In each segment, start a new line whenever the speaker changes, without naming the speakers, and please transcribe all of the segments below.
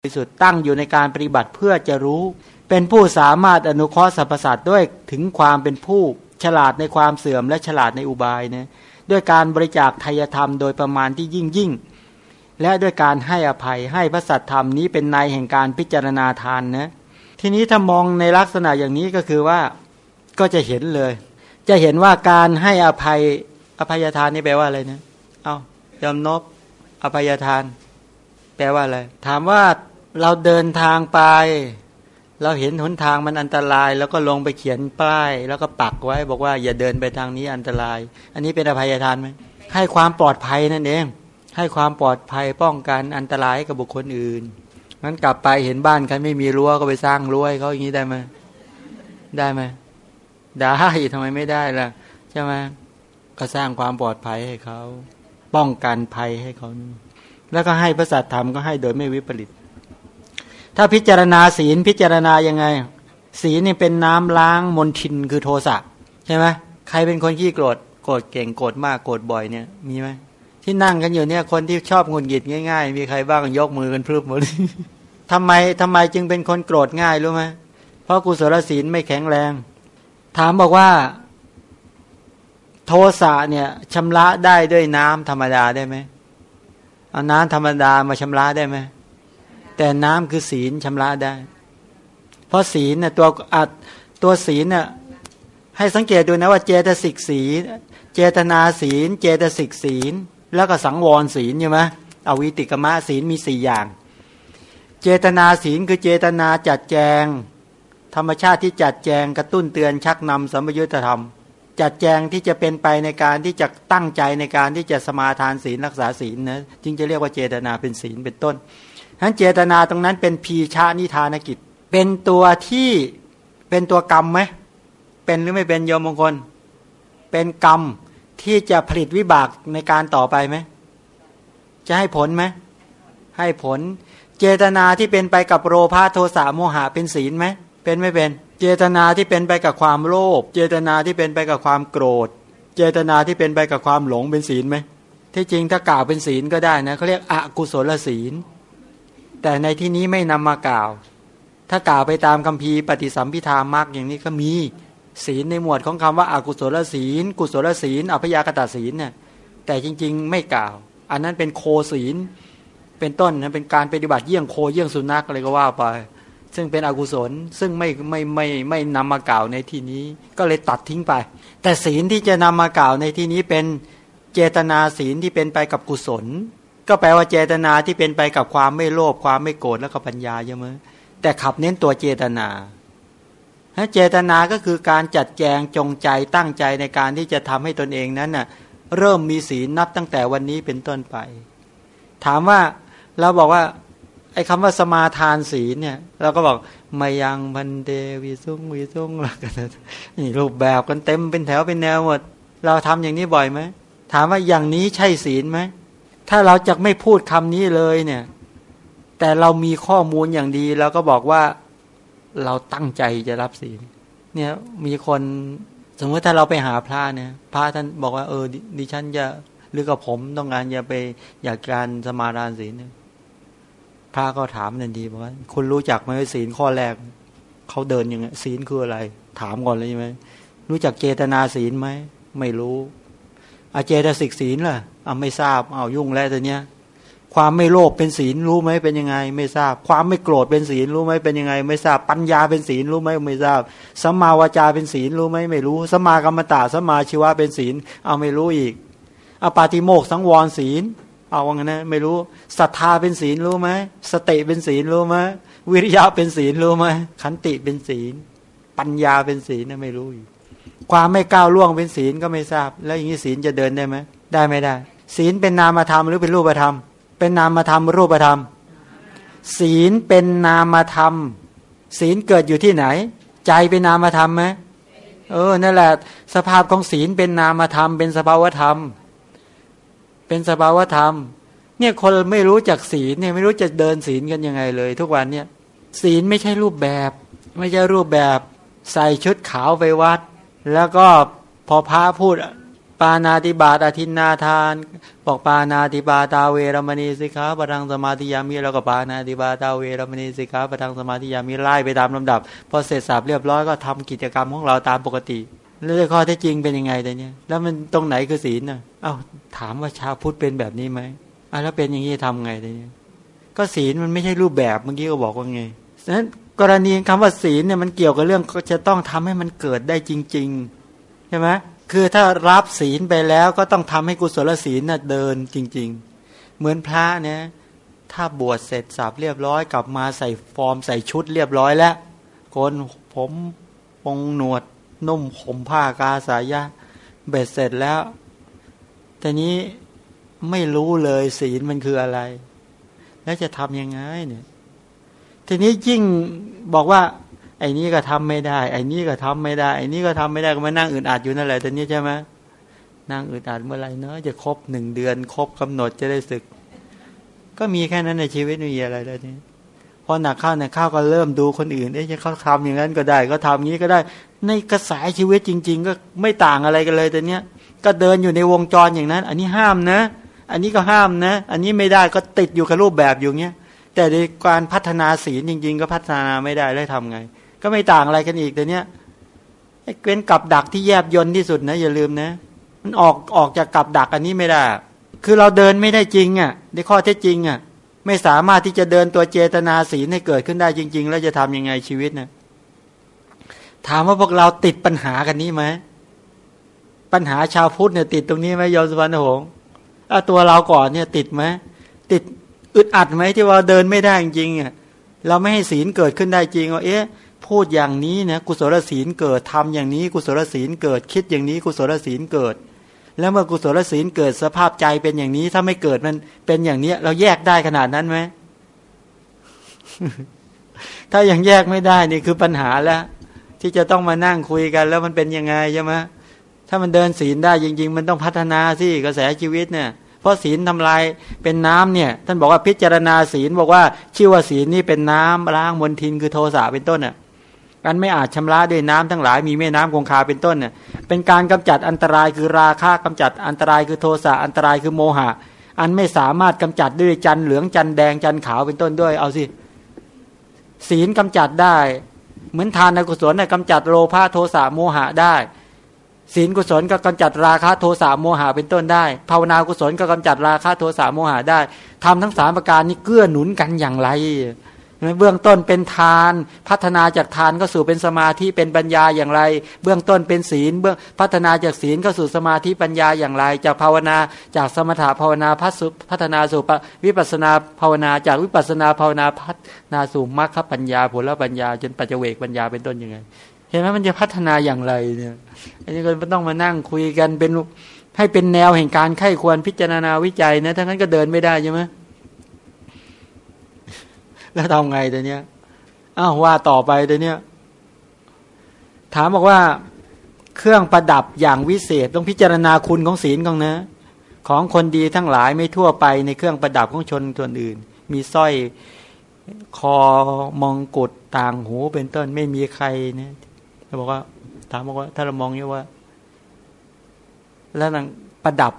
บริสุทธิ์ตั้งอยู่ในการปฏิบัติเพื่อจะรู้ เป็นผู้สามารถอนุเคราะห์สรรพสัตว์ด้วยถึงความเป็นผู้ฉลาดในความเสื่อมและฉลาดในอุบายนะด้วยการบริจาคทายธรรมโดยประมาณที่ยิ่งยิ่ง และด้วยการให้อภัยให้พระสัตธรรมนี้เป็นในแห่งการพิจารณาทานนะทีนี้ถ้ามองในลักษณะอย่างนี้ก็คือว่าก็จะเห็นเลย จะเห็นว่าการให้อภัยอภัยทานนี่แปลว่าอะไรนะเอายอมนบอภัยทาน แปลว่าอะไรถามว่า เราเดินทางไป เราเห็นหนทางมันอันตราย แล้วก็ลงไปเขียนป้าย แล้วก็ปักไว้บอกว่า อย่าเดินไปทางนี้อันตราย อันนี้เป็นอภัยทานไหมให้ความปลอดภัยนั่นเองให้ความปลอดภัยป้องกันอันตรายกับบุคคลอื่นงั้นกลับไปเห็นบ้านใครไม่มีรั้วก็ไปสร้างรั้วให้เขาอย่างนี้ได้ไหมได้ไหมได้ทำไมไม่ได้ล่ะใช่ไหมก็สร้างความปลอดภัยให้เขาป้องกันภัยให้เขา แล้วก็ให้พระสัตธรรมก็ให้โดยไม่วิปริต ถ้าพิจารณาศีลพิจารณายังไง ศีลนี่เป็นน้ำล้างมลทินคือโทสะใช่ไหมใครเป็นคนขี้โกรธโกรธเก่งโกรธมากโกรธบ่อยเนี่ยมีไหมที่นั่งกันอยู่เนี่ยคนที่ชอบงุนหงิดง่าย ๆ มีใครบ้างยกมือกันพรึบหมดทำไมทำไมจึงเป็นคนโกรธง่ายรู้ไหมเพราะกุศลศีลไม่แข็งแรง ถามบอกว่า โทสะเนี่ยชำระได้ด้วยน้ำธรรมดาได้ไหมเอาน้ำธรรมดามาชำระได้ไหม แต่น้ำคือศีลชำระได้ เพราะศีลเนี่ยตัวอัดตัวศีลเนี่ยให้สังเกตดูนะว่าเจตสิกศีล เจตนาศีล เจตสิกศีล แล้วก็สังวรศีลใช่ไหมอวิติกมะศีลมีสี่อย่าง เจตนาศีลคือเจตนาจัดแจง ธรรมชาติที่จัดแจงกระตุ้นเตือนชักนำสัมยุญธรรม จัดแจงที่จะเป็นไปในการที่จะตั้งใจในการที่จะสมาทานศีลรักษาศีลนะจึงจะเรียกว่าเจตนาเป็นศีลเป็นต้น ทั้นเจตนาตรงนั้นเป็นพีชานิทานกิจ เป็นตัวที่เป็นตัวกรรมไหมเป็นหรือไม่เป็นโยมมงคล เป็นกรรมที่จะผลิตวิบากในการต่อไปไหมจะให้ผลไหมให้ผล เจตนาที่เป็นไปกับโรภาโทสะโมหะเป็นศีลไหมเป็นไม่เป็น เจตนาที่เป็นไปกับความโลภเจตนาที่เป็นไปกับความโกรธ เจตนาที่เป็นไปกับความหลงเป็นศีลไหมที่จริงถ้ากล่าวเป็นศีลก็ได้นะเขาเรียกอกุศลศีล แต่ในที่นี้ไม่นำมากล่าว ถ้ากล่าวไปตามคำพีปฏิสัมพิธามากอย่างนี้ก็มีศีลในหมวดของคำว่าอากุศลศีล กุศลศีลอภยากตศีลเนี่ยแต่จริงๆไม่กล่าว อันนั้นเป็นโคศีล เป็นต้นนะเป็นการปฏิบัติเยี่ยงโคเยี่ยงสุนัขอะไรก็ว่าไป ซึ่งเป็นอกุศลซึ่งไม่ไม่ไม่ไม่นำมากล่าวในที่นี้ ก็เลยตัดทิ้งไป แต่ศีลที่จะนำมากล่าวในที่นี้เป็นเจตนาศีลที่เป็นไปกับกุศล ก็แปลว่าเจตนาที่เป็นไปกับความไม่โลภความไม่โกรธแล้วก็ปัญญาใช่ไหมแต่ขับเน้นตัวเจตนาเจตนาก็คือการจัดแจงจงใจตั้งใจในการที่จะทำให้ตนเองนั้นน่ะเริ่มมีศีลนับตั้งแต่วันนี้เป็นต้นไป ถามว่าเราบอกว่าไอ้คำว่าสมาทานศีลเนี่ยเราก็บอกมายังพันเดวิสุงวิสุงแล้วกันนี่รูปแบบกันเต็มเป็นแถวเป็นแนวหมด เราทำอย่างนี้บ่อยไหมถามว่าอย่างนี้ใช่ศีลไหม ถ้าเราจะไม่พูดคำนี้เลยเนี่ย แต่เรามีข้อมูลอย่างดีเราก็บอกว่าเราตั้งใจจะรับศีล เนี่ยมีคนสมมติถ้าเราไปหาพระเนี่ยพระท่านบอกว่าเออดิฉันจะหรือกับผมต้องการจะไปอยากการสมาทานศีลเนี่ยพระก็ถามทันทีบอกว่าคุณรู้จักไหมศีลข้อแรกเขาเดินยังไงศีลคืออะไร ถามก่อนเลยใช่ไหมรู้จักเจตนาศีลไหมไม่รู้อาเจตสิกศีลล่ะ อ่าไม่ทราบเอายุ่งแล้วแต่เนี้ยความไม่โลภเป็นศีลรู้ไหมเป็นยังไง ไม่ทราบ ความไม่โกรธเป็นศีลรู้ไหมเป็นยังไง ไม่ทราบปัญญาเป็นศีลรู้ไหมไม่ทราบสัมมาวาจาเป็นศีลรู้ไหมไม่รู้สัมมากรรมตาสัมมาชีวะเป็นศีล เอาไม่รู้อีกอปาติโมกสังวรศีล เอาว่างั้นนะไม่รู้ศรัทธาเป็นศีลรู้ไหมสติเป็นศีลรู้ไหมวิริยะเป็นศีลรู้ไหมขันติเป็นศีล ปัญญาเป็นศีลนะไม่รู้อีกความไม่ก้าวล่วงเป็นศีลก็ไม่ทราบ แล้วอย่างนี้ศีลจะเดินได้ไหมได้ไม่ได้ ศีลเป็นนามธรรมหรือเป็นรูปธรรม เป็นนามธรรมรูปธรรม ศีลเป็นนามธรรม ศีลเกิดอยู่ที่ไหน ใจเป็นนามธรรมไหมเออนั่นแหละ สภาพของศีลเป็นนามธรรม เป็นสภาวธรรม เป็นสภาวธรรม เนี่ยคนไม่รู้จักศีลเนี่ยไม่รู้จะเดินศีลกันยังไงเลย ทุกวันเนี่ยศีลไม่ใช่รูปแบบ ไม่ใช่รูปแบบ ใส่ชุดขาวไปวัด แล้วก็พอพระพูด ปานาติบาตอธินาทาน บอกปานาติบาตาเวรมณีสิกขาปทังสมาธิยามีแล้วก็ปานาติบาตาเวรมณีสิกขาปทังสมาธิยามีไล่ไปตามลำดับพอเสร็จสับเรียบร้อยก็ทำกิจกรรมของเราตามปกติแล้วข้อเท็จจริงเป็นยังไงแต่เนี้ยแล้วมันตรงไหนคือศีลน่ะเอ้าถามว่าชาวพุทธเป็นแบบนี้ไหมอะแล้วเป็นอย่างนี้ทำไงแต่เนี้ยก็ศีลมันไม่ใช่รูปแบบเมื่อกี้ก็บอกว่าไงฉะนั้นกรณีคำว่าศีลเนี่ยมันเกี่ยวกับเรื่องจะต้องทำให้มันเกิดได้จริง ๆ ใช่ไหม คือถ้ารับศีลไปแล้วก็ต้องทำให้กุศลศีลน่ะเดินจริง ๆ เหมือนพระเนี่ยถ้าบวชเสร็จสับเรียบร้อย กลับมาใส่ฟอร์มใส่ชุดเรียบร้อยแล้วโกนผมปงหนวด นุ่มผมผ้ากาสายะ เบ็ดเสร็จแล้วแต่นี้ไม่รู้เลยศีลมันคืออะไร แล้วจะทำยังไงเนี่ย ทีนี้ยิ่งบอกว่า ไอ้นี้ก็ทำไม่ได้ ไอ้นี้ก็ทำไม่ได้ ไอ้นี้ก็ทำไม่ได้ก็มานั่งอึดอัดอยู่นั่นแหละแต่นี้ใช่ไหมนั่งอึดอัดเมื่อไรเนาะจะครบหนึ่งเดือน ครบกำหนดจะได้ศึก ก็มีแค่นั้นในชีวิตมีอะไรแล้วนี่พอหนักข้าวหนักข้าวก็เริ่มดูคนอื่นเอ๊ะเขาทำอย่างนั้นก็ได้ ก็ทำอย่างนี้ก็ได้ ในกระแสชีวิตจริง ๆ ก็ไม่ต่างอะไรกันเลยแต่เนี้ยก็เดินอยู่ในวงจรอย่างนั้น อันนี้ห้ามนะ อันนี้ก็ห้ามนะ อันนี้ไม่ได้ก็ติดอยู่กับรูปแบบอยู่เงี้ยแต่ในการพัฒนาศีลจริง ๆ ก็พัฒนาไม่ได้แล้วทำไง ก็ไม่ต่างอะไรกันอีกแต่เนี้ยเป็นกับดักที่แยบยนที่สุดนะ อย่าลืมนะ มันออกออกจากกับดักอันนี้ไม่ได้ คือเราเดินไม่ได้จริงอะในข้อเท็จจริงอะ ไม่สามารถที่จะเดินตัวเจตนาศีลให้เกิดขึ้นได้จริง ๆ แล้วจะทํำยังไงชีวิตนะถามว่าพวกเราติดปัญหากันนี้ไหมปัญหาชาวพุทธเนี่ยติดตรงนี้ไหมยมสุวรรณหงษ์ตัวเราก่อนเนี่ยติดไหมติดอึดอัดไหมที่ว่าเดินไม่ได้จริงอะเราไม่ให้ศีลเกิดขึ้นได้จริงว่าเอ๊ะ พูดอย่างนี้นะกุศลศีลเกิดทำอย่างนี้กุศลศีลเกิดคิดอย่างนี้กุศลศีลเกิด แล้วเมื่อกุศลศีลเกิดสภาพใจเป็นอย่างนี้ถ้าไม่เกิดมันเป็นอย่างเนี้ย เราแยกได้ขนาดนั้นไหมถ้ายังแยกไม่ได้นี่คือปัญหาแล้วที่จะต้องมานั่งคุยกัน แล้วมันเป็นยังไงใช่ไหมถ้ามันเดินศีลได้จริง ๆ มันต้องพัฒนาสิกระแสชีวิตเนี่ยเพราะศีลทำลายเป็นน้ำเนี่ย ท่านบอกว่าพิจารณาศีลบอกว่าชื่อว่าศีลนี่เป็นน้ำล้างมลทินคือโทสะเป็นต้นน่ะ การไม่อาจชำระด้วยน้ำทั้งหลาย มีแม่น้ำคงคาเป็นต้นเนี่ยเป็นการกำจัดอันตรายคือราคะกำจัดอันตรายคือโทสะอันตรายคือโมหะ อันไม่สามารถกำจัดด้วยจันเหลืองจันแดงจันขาวเป็นต้นด้วย เอาสิ ศีลกำจัดได้ เหมือนทานในกุศลเนี่ยกำจัดโลภะโทสะโมหะได้ ศีลกุศลก็กำจัดราคะโทสะโมหะเป็นต้นได้ ภาวนากุศลก็กำจัดราคะโทสะโมหะได้ทำทั้งสามประการนี้เกื้อหนุนกันอย่างไร เบื้องต้นเป็นทาน พัฒนาจากทานก็สู่เป็นสมาธิเป็นปัญญาอย่างไร เบื้องต้นเป็นศีล เบื้องพัฒนาจากศีลก็สู่สมาธิปัญญาอย่างไร จากภาวนาจากสมถะภาวนาพัฒนาสู่วิปัสนาภาวนาจากวิปัสนาภาวนาพัฒนาสู่มรรคปัญญาผลปัญญา จนปัจเจกปัญญาเป็นต้นยังไง เห็นไหมมันจะพัฒนาอย่างไรเนี่ยอันนี้ก็ต้องมานั่งคุยกันเป็นให้เป็นแนวแห่งการไข้ควรพิจารณาวิจัยนะถ้างั้นก็เดินไม่ได้ใช่ไหม แล้วทำไงแต่เนี้อ้าวว่าต่อไปแต่เนี้ถามบอกว่าเครื่องประดับอย่างวิเศษต้องพิจารณาคุณของศีลของนะ ของคนดีทั้งหลายไม่ทั่วไปในเครื่องประดับของชนส่วนอื่น มีสร้อยคอมองกุดต่างหูเป็นต้นไม่มีใครเนี่ยเขาบอกว่า ถามบอกว่า ถ้าเรามองเนี่ยว่า แล้วนังประดับ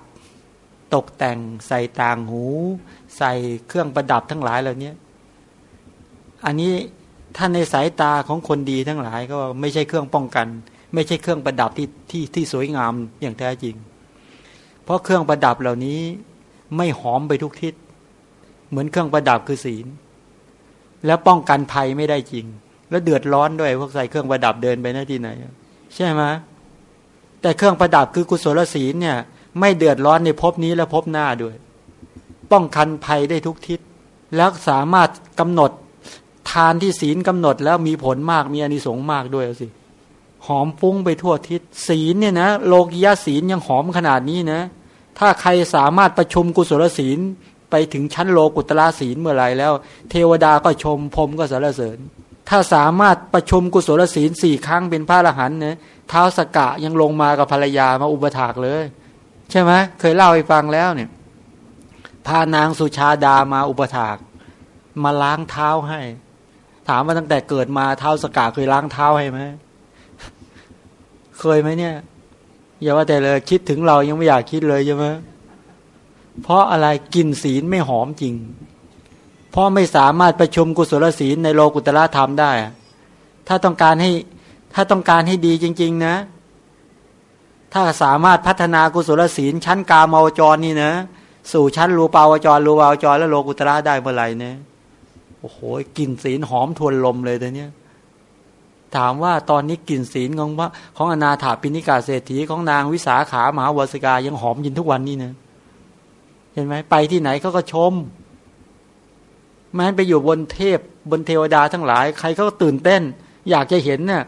ตกแต่งใส่ต่างหู ใส่เครื่องประดับทั้งหลายเหล่านี้ อันนี้ท่านในสายตาของคนดีทั้งหลายก็ไม่ใช่เครื่องป้องกัน ไม่ใช่เครื่องประดับที่ที่ที่สวยงามอย่างแท้จริง เพราะเครื่องประดับเหล่านี้ไม่หอมไปทุกทิศ เหมือนเครื่องประดับคือศีล แล้วป้องกันภัยไม่ได้จริง แล้วเดือดร้อนด้วยพวกใส่เครื่องประดับเดินไปหน้าที่ไหน ใช่ไหมแต่เครื่องประดับคือกุศลศีลเนี่ย ไม่เดือดร้อนในภพนี้และภพหน้าด้วย ป้องกันภัยได้ทุกทิศ แล้วสามารถกำหนด ทานที่ศีลกำหนดแล้วมีผลมากมีอนิสงส์มากด้วยสิหอมฟุ้งไปทั่วทิศศีลเนี่ยนะโลกิยาศีลยังหอมขนาดนี้นะ ถ้าใครสามารถประชุมกุศลศีลไปถึงชั้นโลกุตละศีลเมื่อไรแล้ว เทวดาก็ชมพรมก็สรรเสริญ ถ้าสามารถประชุมกุศลศีลสี่ครั้งเป็นพระอรหันต์เนี่ยเท้าสกกะยังลงมากับภรรยามาอุปถากเลย ใช่ไหมเคยเล่าให้ฟังแล้วเนี่ยพานางสุชาดามาอุปถาก มาล้างเท้าให้ ถามว่าตั้งแต่เกิดมาเท้าสกาเคยล้างเท้าให้ไหมเคยไหมเนี่ย อย่าว่าแต่เลยคิดถึงเรายังไม่อยากคิดเลยใช่ไหมเพราะอะไรกินศีลไม่หอมจริง เพราะไม่สามารถประชุมกุศลศีลในโลกุตละธรรมได้ ถ้าต้องการให้ถ้าต้องการให้ดีจริง ๆ นะ ถ้าสามารถพัฒนากุศลศีลชั้นกามาวจรนี่นะ สู่ชั้นรูปาวจรรูปาวจร และโลกุตระได้เมื่อไหร่เนี่ย โอ้โหกลิ่นศีลหอมทวนลมเลยแต่เนี้ยถามว่าตอนนี้กลิ่นศีลของว่าของอนาถาปิณิกาเศรษฐีของนางวิสาขามหาวสกายังหอมยินทุกวันนี้นะเห็นไหมไปที่ไหนเขาก็ชมแม้ไปอยู่บนเทพบนเทวดาทั้งหลาย ใครก็ตื่นเต้น อยากจะเห็นเนี่ย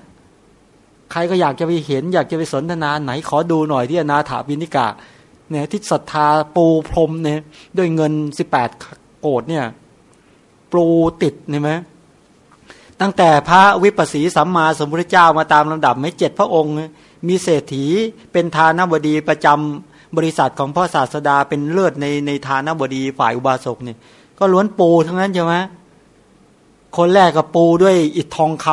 ใครก็อยากจะไปเห็น อยากจะไปสนทนาไหนขอดูหน่อยที่อนาถาปิณิกาเนี่ยที่ศรัทธาปูพรมเนี่ยด้วยเงินสิบแปดโกดเนี่ย ปูติดเห็นไหมตั้งแต่พระวิปัสสีสัมมาสัมพุทธเจ้ามาตามลำดับไม่เจ็ดพระองค์ มีเศรษฐีเป็นทานบดีประจำบริษัทของพ่อศาสดาเป็นเลิศในในทานบดีฝ่ายอุบาสกเนี่ยก็ล้วนปูทั้งนั้นใช่ไหมคนแรกก็ปูด้วยอิฐทองค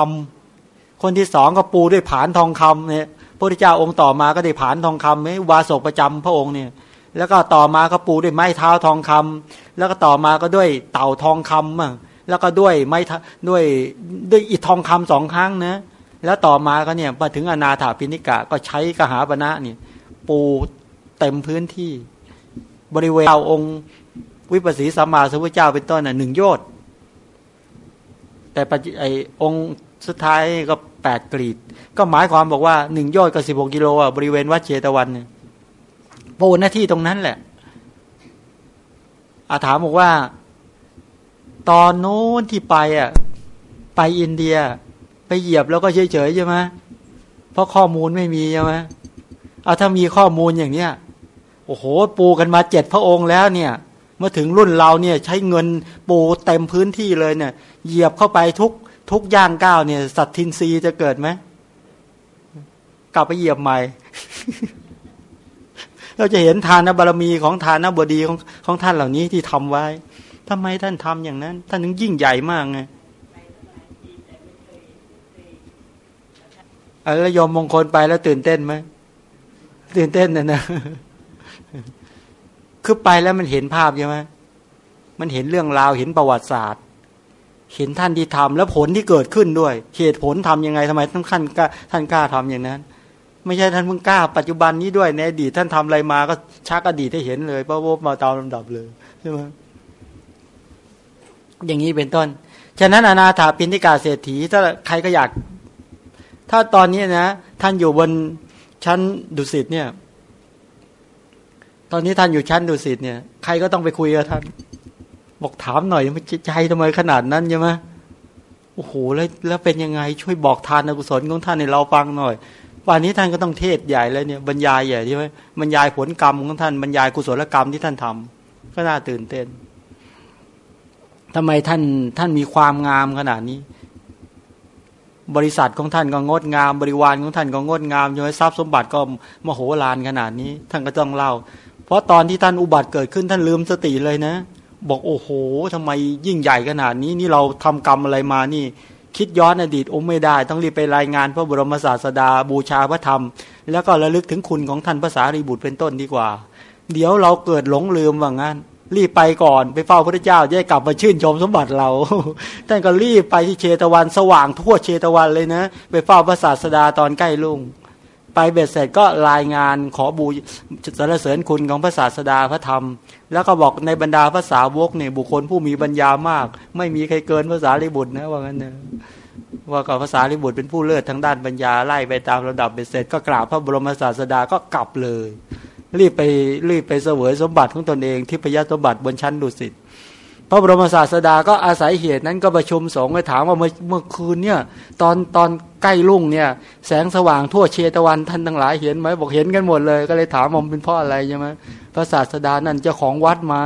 ำคนที่สองก็ปูด้วยผานทองคำเนี่ยพระพุทธเจ้าองค์ต่อมาก็ได้ผานทองคำไหมวาสกประจำพระองค์เนี่ย แล้วก็ต่อมาก็ปูด้วยไม้เท้าทองคำแล้วก็ต่อมาก็ด้วยเต่าทองคำมั่งแล้วก็ด้วยไม้ด้วยด้วยอิฐทองคำสองครั้งนะแล้วต่อมาก็เนี่ยมาถึงอนาถาพินิกะก็ใช้กหาปณะเนี่ยปูเต็มพื้นที่ บริเวณเอาองค์วิปัสสีสัมมาสัมพุทธเจ้าเป็นต้นน่ะหนึ่งโยชน์แต่ไอองค์สุดท้ายก็แปดกรีด ก็หมายความบอกว่าหนึ่งโยชน์กับสิบหกกิโลอะบริเวณวัดเชตวันเนี่ย ปูหน้าที่ตรงนั้นแหละ อาถามบอกว่า ตอนโน้นที่ไปอะ ไปอินเดีย ไปเหยียบแล้วก็เฉยๆใช่ไหมเพราะข้อมูลไม่มีใช่ไหมเอาถ้ามีข้อมูลอย่างเนี้ยโอ้โห ปูกันมาเจ็ดพระองค์แล้วเนี่ยเมื่อถึงรุ่นเราเนี่ยใช้เงินปูเต็มพื้นที่เลยเนี่ย เหยียบเข้าไปทุกทุกย่างก้าวเนี่ย สัตทินรีจะเกิดไหมกลับไปเหยียบใหม่ เราจะเห็นทานบารมีของทานบดีของของท่านเหล่านี้ที่ทำไว้ทำไมท่านทำอย่างนั้น ท่านถึงยิ่งใหญ่มากไงแล้วยอมมงคลไปแล้วตื่นเต้นไหมตื่นเต้นนะนะคือไปแล้วมันเห็นภาพใช่ไหมมันเห็นเรื่องราวเห็นประวัติศาสตร์ เห็นท่านที่ทำแล้วผลที่เกิดขึ้นด้วย เหตุผลทํำยังไงทำไมท่านขั้นกล้าท่านกล้าทำอย่างนั้น ไม่ใช่ท่านเพิ่งกล้าปัจจุบันนี้ด้วยในอดีตท่านทำอะไรมาก็ชักอดีตให้เห็นเลยเพราะว่ามาตามลำดับเลยใช่ไหมอย่างนี้เป็นต้น ฉะนั้นอนาถาปินิกาเศรษฐีถ้าใครก็อยาก ถ้าตอนนี้นะ ท่านอยู่บนชั้นดุสิตเนี่ย ตอนนี้ท่านอยู่ชั้นดุสิตเนี่ย ใครก็ต้องไปคุยกับท่าน บอกถามหน่อยมันใจทำไมขนาดนั้นใช่ไหมโอ้โหแล้วแล้วเป็นยังไงช่วยบอกทานอกุศลของท่านในเราฟังหน่อย วันนี้ท่านก็ต้องเทศใหญ่แล้วเนี่ยบรรยายใหญ่ใช่ไหมบรรยายผลกรรมของท่านบรรยายกุศลกรรมที่ท่านทำก็น่าตื่นเต้นทำไมท่านท่านมีความงามขนาดนี้ บริษัทของท่านก็งดงาม บริวารของท่านก็งดงามใช่ไหมทรัพย์สมบัติก็มโหฬารขนาดนี้ ท่านก็ต้องเล่า เพราะตอนที่ท่านอุบัติเกิดขึ้นท่านลืมสติเลยนะ บอกโอ้โหทำไมยิ่งใหญ่ขนาดนี้ นี่เราทำกรรมอะไรมานี่ คิดย้อนอดีตอมไม่ได้ ต้องรีบไปรายงานพระบรมศาสดาบูชาพระธรรม แล้วก็ระลึกถึงคุณของท่านภาษารีบุตรเป็นต้นดีกว่า เดี๋ยวเราเกิดหลงลืมว่างั้น รีบไปก่อนไปเฝ้าพระเจ้าจะได้กลับมาชื่นชมสมบัติเราท่านก็รีบไปที่เชตวันสว่างทั่วเชตวันเลยนะ ไปเฝ้าพระศาสดาตอนใกล้ลุ่ง ไปเบ็ดเสร็จก็รายงานขอบูสรรเสริญคุณของพระศาสดาพระธรรม แล้วก็บอกในบรรดาภาษาวกเนี่ยบุคคลผู้มีปัญญามาก ไม่มีใครเกินภาษาลิบุตรนะว่างั้นนะว่ากับภาษาลิบุตรเป็นผู้เลิศทางด้านปัญญาไล่ไปตามระดับเบ็ดเสร็จก็กราบพระบรมศาสดาก็กลับเลย รีบไปรีบไปเสวยสมบัติของตนเองที่พยาสมบัติบนชั้นดุสิตพระบรมศาสดาก็อาศัยเหตุนั้นก็ประชุมสงฆ์ไปถามว่าเมื่อเมื่อคืนเนี่ยตอนตอน ใกล้รุ่งเนี่ย แสงสว่างทั่วเชตวันท่านทั้งหลายเห็นไหมบอกเห็นกันหมดเลย ก็เลยถามว่าเป็นพราะอะไรใช่ไหมพระศาสดานั่นเจ้าของวัดมา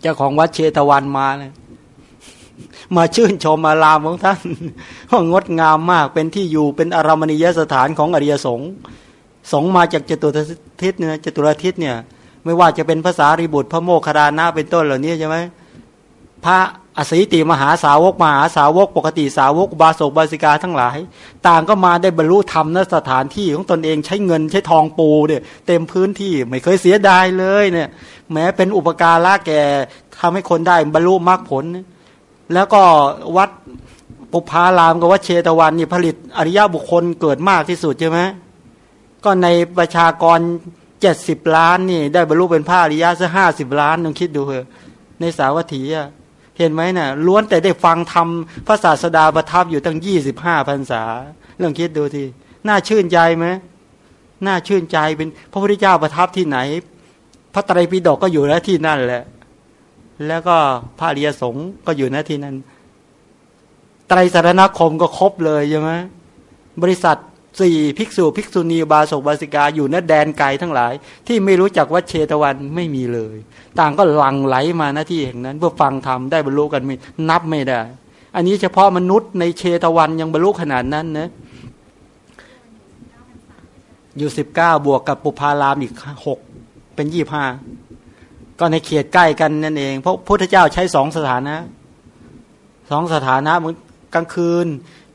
เจ้าของวัดเชตวันมาเลยมาชื่นชมอารามของท่านว่างดงามมากเป็นที่อยู่เป็นอารามณียสถานของอริยสงฆ์สงมาจากจตุรทิศเนี่ยจตุรทิศเนี่ย ไม่ว่าจะเป็นภาษาริบุตรพระโมคคารณาเป็นต้นเหล่านี้ใช่ไหมพระ อสีติมหาสาวกมหาสาวก ปกติสาวก บาศกบาสิกาทั้งหลาย ต่างก็มาได้บรรลุธรรมณสถานที่ของตนเองใช้เงินใช้ทองปูเนี่ยเต็มพื้นที่ไม่เคยเสียดายเลยเนี่ย แม้เป็นอุปการะแก่ทำให้คนได้บรรลุมรรคผล แล้วก็วัดปุพารามกับวัดเชตวันนี่ผลิตอริยบุคคลเกิดมากที่สุดใช่ไหมก็ในประชากรเจ็ดสิบล้านนี่ ได้บรรลุเป็นพระอริยะซะห้าสิบล้านลองคิดดูเถอะในสาวัตถีอะ เห็นไหมนะ่ะล้วนแต่ได้ฟังธรรมพระศาสดาประทับอยู่ตั้งยี่สิบห้าพรรษาลองคิดดูทีน่าชื่นใจไหมน่าชื่นใจเป็นพระพุทธเจ้าประทับที่ไหน พระไตรปิฎกก็อยู่แล้วที่นั่นแหละ แล้วก็พระอริยสงฆ์ก็อยู่ณที่นั้น ไตรสารณคมก็ครบเลยใช่ไหมบริษัท สี่ภิกษุภิกษุณีบาศกบาสิกาอยู่ณแดนไกลทั้งหลาย ที่ไม่รู้จักวัดเชตวันไม่มีเลย ต่างก็หลั่งไหลมาหน้าที่แห่งนั้นเพื่อฟังธรรมได้บรรลุกันม่นับไม่ได้ อันนี้เฉพาะมนุษย์ในเชตวันยังบรรลุขนาดนั้นนะอยู่สิบเก้าบวกกับปุพารามอีกหกเป็นยี่ห้าก็ในเขตใกล้กันนั่นเอง เพราะพุทธเจ้าใช้สองสถานะสองสถานะเหมือน กลางคืน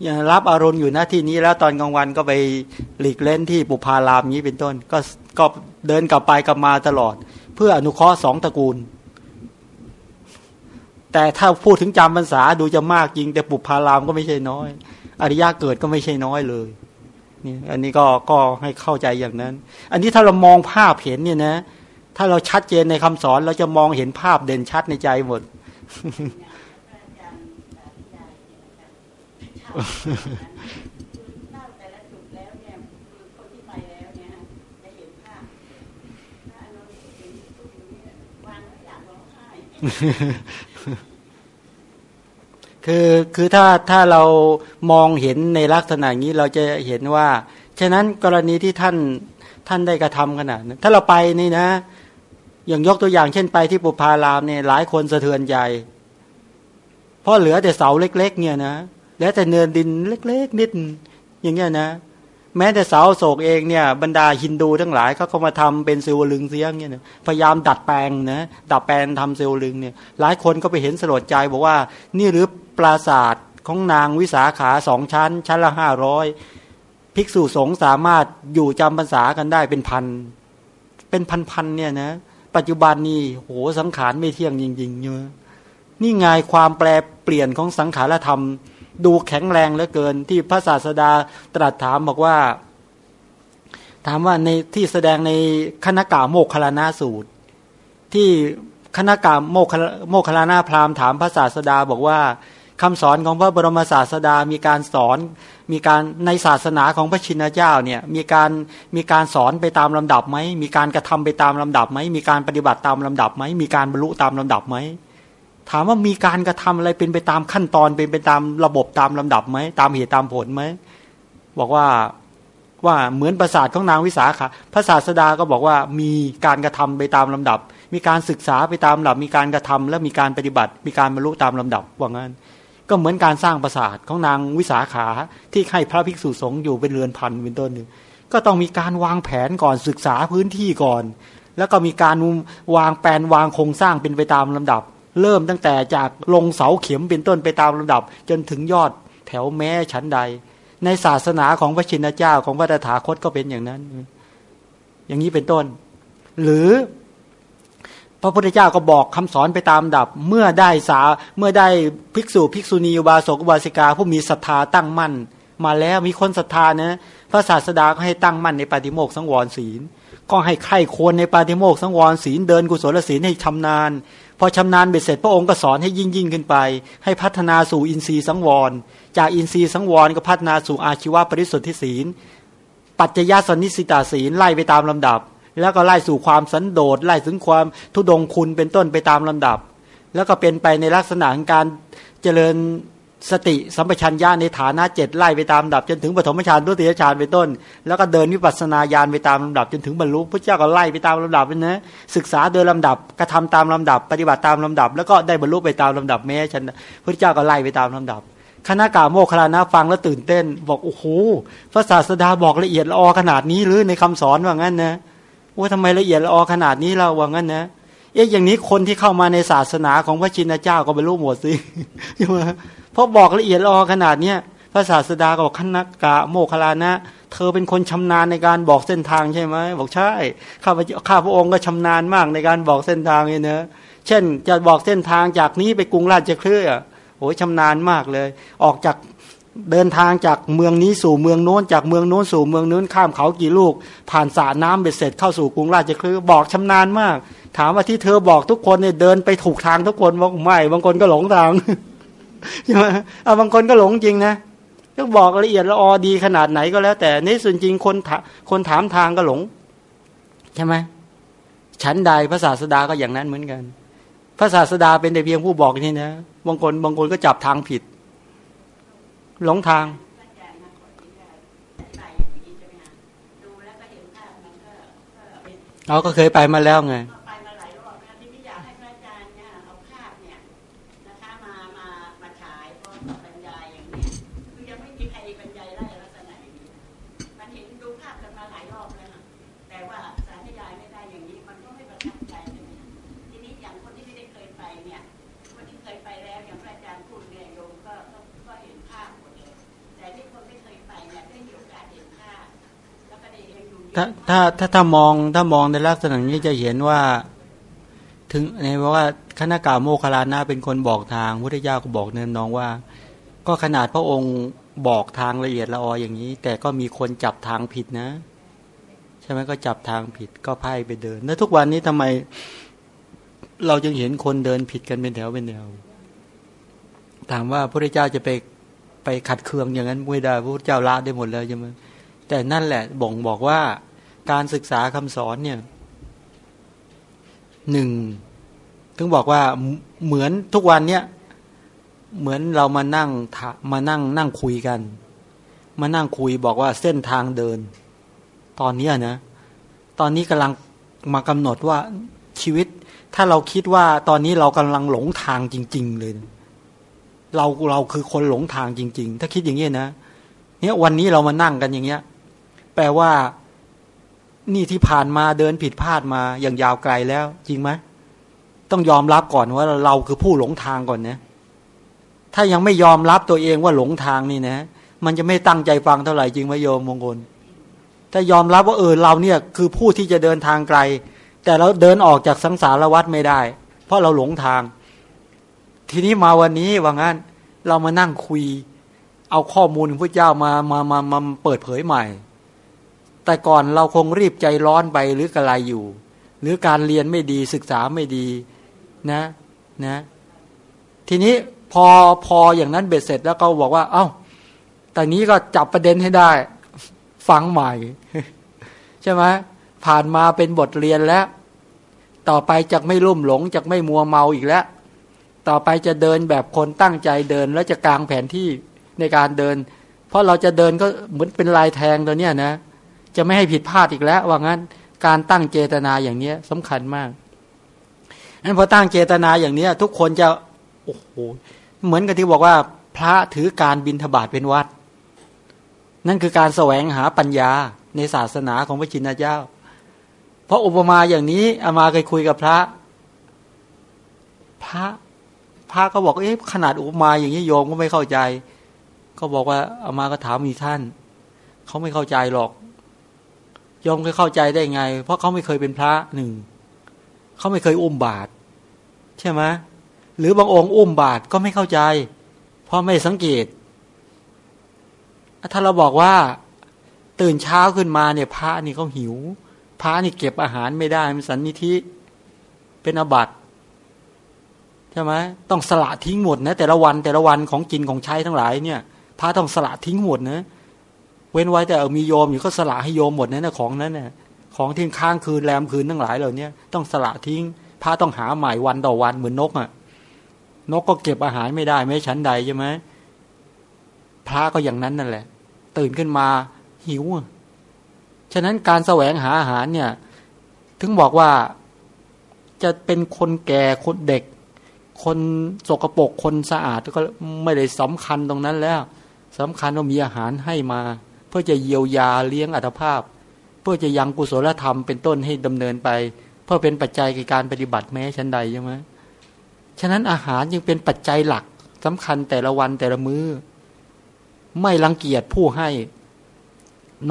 ยังรับอารมณ์อยู่หน้าที่นี้แล้วตอนกลางวันก็ไปหลีกเล่นที่ปุพารามนี้เป็นต้น ก็ก็เดินกลับไปกลับมาตลอด เพื่ออนุเคราะห์สองตระกูล แต่ถ้าพูดถึงจำพรรษาดูจะมากจริง แต่ปุพารามก็ไม่ใช่น้อย อริยะเกิดก็ไม่ใช่น้อยเลยนี่อันนี้ก็ก็ให้เข้าใจอย่างนั้น อันนี้ถ้าเรามองภาพเห็นเนี่ยนะ ถ้าเราชัดเจนในคำสอนเราจะมองเห็นภาพเด่นชัดในใจหมด คือคือถ้าถ้าเรามองเห็นในลักษณะนี้เราจะเห็นว่า ฉะนั้นกรณีที่ท่านท่านได้กระทำขนาดนั้นถ้าเราไปนี่นะ อย่างยกตัวอย่างเช่นไปที่ปุพารามเนี่ยหลายคนสะเทือนใจ เพราะเหลือแต่เสาเล็ก ๆ เนี่ยนะ แล้วแต่เนินดินเล็กๆนิด อย่างเงี้ยนะ แม้แต่เสาโศกเองเนี่ยบรรดาฮินดูทั้งหลายเขาเข้ามาทำเป็นเซลลึงเสียงเนี่ยพยายามดัดแปลงนะดัดแปลงทำเซลลึงเนี่ยหลายคนก็ไปเห็นสลดใจบอกว่า นี่หรือปราศาสตร์ของนางวิสาขาสองชั้น ชั้นละห้าร้อยภิกษุสงฆ์สามารถอยู่จำพรรษากันได้เป็นพัน เป็นพันๆเนี่ยนะปัจจุบันนี้โหสังขารไม่เที่ยงจริงๆเนอะนี่ไงความแปลเปลี่ยนของสังขารธรรม ดูแข็งแรงเหลือเกิน ที่พระศาสดาตรัสถามบอกว่า ถามว่าในที่แสดงในคณกาโมกขลานาสูตร ที่คณกาโมกโมกขลานาพราหมณ์ถามพระศาสดาบอกว่าคำสอนของพระบรมศาสดามีการสอนมีการในศาสนาของพระชินเจ้าเนี่ยมีการมีการสอนไปตามลำดับไหมมีการกระทำไปตามลำดับไหมมีการปฏิบัติตามลำดับไหมมีการบรรลุตามลำดับไหม ถามว่ามีการกระทำอะไรเป็นไปตามขั้นตอนเป็นไปตามระบบตามลำดับไหมตามเหตุตามผลไหมบอกว่าว่าเหมือนประสาทของนางวิสาขาพระศาสดาก็บอกว่ามีการกระทำไปตามลำดับ มีการศึกษาไปตามลำดับ มีการกระทำและมีการปฏิบัติ มีการบรรลุตามลำดับว่างั้น ก็เหมือนการสร้างประสาทของนางวิสาขาที่ให้พระภิกษุสงฆ์อยู่เป็นเรือนพันเป็นต้นหนึ่งก็ต้องมีการวางแผนก่อนศึกษาพื้นที่ก่อน แล้วก็มีการวางแปลนวางโครงสร้างเป็นไปตามลำดับ เริ่มตั้งแต่จากลงเสาเข็มเป็นต้นไปตามลำดับ จนถึงยอดแถวแม้ชั้นใด ในศาสนาของพระชินเจ้าของพระตถาคตก็เป็นอย่างนั้น อย่างนี้เป็นต้น หรือพระพุทธเจ้าก็บอกคำสอนไปตามดับ เมื่อได้สาเมื่อได้ภิกษุภิกษุณีบาสกบาสิกา ผู้มีศรัทธาตั้งมั่น มาแล้วมีคนศรัทธานะพระศาสดาก็ให้ตั้งมั่นในปฏิโมกสังวรศีล ก็ให้ใครควรในปฏิโมกสังวรศีลเดินกุศลศีลให้ชำนาญ พอชำนาญเบ็ดเสร็จพระองค์ก็สอนให้ยิ่งยิ่งขึ้นไป ให้พัฒนาสู่อินทรีย์สังวร จากอินทรีย์สังวรก็พัฒนาสู่อาชีวะปริสุทธิศีล ปัจจยสนิสิตาศีลไล่ไปตามลำดับ แล้วก็ไล่สู่ความสันโดษไล่ถึงความทุดงคุณเป็นต้นไปตามลำดับ แล้วก็เป็นไปในลักษณะของการเจริญ สติสัมปชัญญะในฐานะเจ็ดไล่ไปตามลำดับจนถึงปฐมฌานทุติยฌานไปต้น แล้วก็เดินวิปัสสนาญาณไปตามลำดับจนถึงบรรลุพระเจ้าก็ไล่ไปตามลำดับนะศึกษาโดยลำดับกระทาตามลำดับ ปฏิบัติตามลำดับ แล้วก็ได้บรรลุไปตามลำดับแม้ฉันพระเจ้าก็ไล่ไปตามลำดับคณะกาโมคลานะฟังแล้วตื่นเต้น บอกโอ้โหพระศาสดาบอกละเอียดละออขนาดนี้หรือในคำสอนว่างั้นนะว่าทำไมละเอียดละออขนาดนี้เราว่างั้นนะ เอ๊ะอย่างนี้คนที่เข้ามาในศาสนาของพระชินเจ้าก็ไปรู้หมดสิใช่ไหมเพราะบอกละเอียดออขนาดเนี้ยพระศาสดาก็บอกขนักกะโมคลานะ เธอเป็นคนชำนาญในการบอกเส้นทางใช่ไหมบอกใช่ข้าพข้าพระองค์ก็ชำนาญมากในการบอกเส้นทางเนี่ยเนะเช่นจะบอกเส้นทางจากนี้ไปกรุงราชเครื่อโอ้ยชำนาญมากเลย ออกจากเดินทางจากเมืองนี้สู่เมืองโน้น จากเมืองโน้นสู่เมืองนู้นข้ามเขากี่ลูก ผ่านสระน้ำเบ็ดเสร็จเข้าสู่กรุงราชคลือบอกชำนาญมาก ถามว่าที่เธอบอกทุกคนเนี่ยเดินไปถูกทางทุกคนบอกไม่บางคนก็หลงทางใช่ไหมเอาบางคนก็หลงจริงนะก็บอกละเอียดละออดีขนาดไหนก็แล้ว แต่ในส่วนจริงคนคนถามทางก็หลงใช่ไหมชั้นใดพระศาสดาก็อย่างนั้นเหมือนกันพระศาสดาเป็นแต่เพียงผู้บอกนี่นะบางคนบางคนก็จับทางผิด หลงทางเราก็เคยไปมาแล้วไง ถ้าถ้าถ้าถ้ามองถ้ามองในลักษณะนี้จะเห็นว่า ถึงในว่าคณะกาโมคลานะเป็นคนบอกทางพุทธเจ้าก็บอกเนินน้องว่า ก็ขนาดพระองค์บอกทางละเอียดละอออย่างนี้ แต่ก็มีคนจับทางผิดนะ ใช่ไหมก็จับทางผิดก็พ่ายไปเดิน แล้วทุกวันนี้ทำไม เราจึงเห็นคนเดินผิดกันเป็นแถวเป็นแถวถามว่าพระเจ้าจะไปไปขัดเคืองอย่างนั้นไม่ได้พระเจ้าละได้หมดแล้วใช่ไหม แต่นั่นแหละบ่งบอกว่าการศึกษาคำสอนเนี่ยหนึ่งถึงบอกว่าเหมือนทุกวันเนี่ยเหมือนเรามานั่งมานั่งนั่งคุยกัน มานั่งคุยบอกว่าเส้นทางเดิน ตอนนี้นะ ตอนนี้กำลังมากำหนดว่าชีวิต ถ้าเราคิดว่าตอนนี้เรากำลังหลงทางจริง ๆ เลย เราเราคือคนหลงทางจริง ๆ ถ้าคิดอย่างนี้นะเนี่ยวันนี้เรามานั่งกันอย่างเงี้ย แปลว่า นี่ที่ผ่านมาเดินผิดพลาดมาอย่างยาวไกลแล้ว จริงไหมต้องยอมรับก่อนว่าเราคือผู้หลงทางก่อนนะถ้ายังไม่ยอมรับตัวเองว่าหลงทางนี่นะ มันจะไม่ตั้งใจฟังเท่าไหร่จริงไหมโยมมงคลถ้ายอมรับว่าเออเราเนี่ยคือผู้ที่จะเดินทางไกล แต่เราเดินออกจากสังสารวัฏไม่ได้ เพราะเราหลงทาง ทีนี้มาวันนี้ว่างั้น เรามานั่งคุย เอาข้อมูลพระเจ้ามามามามาเปิดเผยใหม่ แต่ก่อนเราคงรีบใจร้อนไปหรือกระไรอยู่ หรือการเรียนไม่ดีศึกษาไม่ดีนะนะ ทีนี้พอพออย่างนั้นเบ็ดเสร็จแล้วก็บอกว่า เอา้าแต่นี้ก็จับประเด็นให้ได้ ฟังใหม่ ใช่ไหมผ่านมาเป็นบทเรียนแล้ว ต่อไปจะไม่ลุ่มหลงจะไม่มัวเมาอีกแล้ว ต่อไปจะเดินแบบคนตั้งใจเดิน แล้วจะกางแผนที่ในการเดิน เพราะเราจะเดินก็เหมือนเป็นลายแทงตัวเนี้ยนะ จะไม่ให้ผิดพลาดอีกแล้ว ว่างั้น การตั้งเจตนาอย่างเนี้ยสำคัญมากนั้นพอตั้งเจตนาอย่างเนี้ย ทุกคนจะโอ้โหเหมือนกับที่บอกว่า พระถือการบินทบาทเป็นวัด นั่นคือการแสวงหาปัญญาในศาสนาของพระชินเจ้า เพราะอุปมาอย่างนี้อามาเคยคุยกับพระ พระพระก็บอกเอ๊ะขนาดอุปมาอย่างนี้โยมก็ไม่เข้าใจ ก็บอกว่าอามาก็ถามมีท่านเขาไม่เข้าใจหรอก ยอมเข้าใจได้ไง เพราะเขาไม่เคยเป็นพระหนึ่งเขาไม่เคยอุ้มบาตรใช่ไหมหรือบางองค์อุ้มบาตรก็ไม่เข้าใจ เพราะไม่สังเกต ถ้าเราบอกว่า ตื่นเช้าขึ้นมาเนี่ย พระนี่เขาหิว พระนี่เก็บอาหารไม่ได้มันสันนิธิเป็นอบัตใช่ไหมต้องสละทิ้งหมดนะแต่ละวันแต่ละวันของกินของใช้ทั้งหลายเนี่ย พระต้องสละทิ้งหมดนะเเว้นไว้แต่เออมีโยมอยู่ก็สละให้โยมหมดนั่นนะของนั้นเนี่ยของที่ค้างคืนแรมคืนทั้งหลายเหล่านี้ต้องสละทิ้งพระต้องหาใหม่วันต่อวันเหมือนนกอะ นกก็เก็บอาหารไม่ได้ไม่ชั้นใดใช่ไหมพระก็อย่างนั้นนั่นแหละ ตื่นขึ้นมาหิวฉะนั้นการแสวงหาอาหารเนี่ย ถึงบอกว่าจะเป็นคนแก่คนเด็ก คนสกรปรกคนสะอาดก็ไม่ได้สำคัญตรงนั้นแล้วสำคัญว่ามีอาหารให้มา เพื่อจะเยียวยาเลี้ยงอัตภาพ เพื่อจะยังกุศลธรรมเป็นต้นให้ดำเนินไป เพื่อเป็นปัจจัยในการปฏิบัติแม้ชั้นใดใช่ไหมฉะนั้นอาหารยังเป็นปัจจัยหลักสำคัญแต่ละวันแต่ละมือ้อ ไม่รังเกียจผู้ให้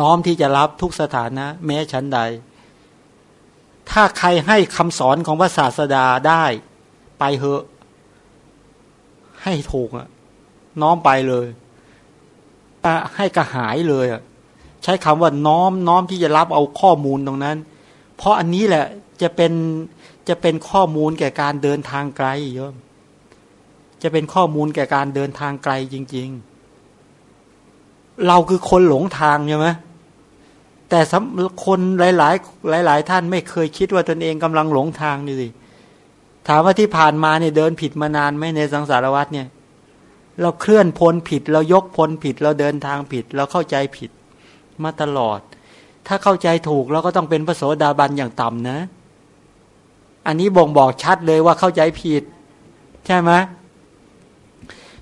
น้อมที่จะรับทุกสถานะ แม้ชั้นใด ถ้าใครให้คำสอนของพระศาสดาได้ไปเหอะ ให้ถูกอะน้อมไปเลย ให้กระหายเลยใช้คำว่าน้อมน้อมที่จะรับเอาข้อมูลตรงนั้น เพราะอันนี้แหละจะเป็นจะเป็นข้อมูลแก่การเดินทางไกลโยมจะเป็นข้อมูลแก่การเดินทางไกลจริง ๆ เราคือคนหลงทางใช่ไหมแต่คนหลาย ๆ หลาย ๆ ท่านไม่เคยคิดว่าตนเองกำลังหลงทางนี่สิถามว่าที่ผ่านมาเนี่ยเดินผิดมานานไหมในสังสารวัฏเนี่ย เราเคลื่อนพ้นผิด เรายกพ้นผิด เราเดินทางผิด เราเข้าใจผิดมาตลอด ถ้าเข้าใจถูกเราก็ต้องเป็นพระโสดาบันอย่างต่ำนะ อันนี้บ่งบอกชัดเลยว่าเข้าใจผิด ใช่ไหม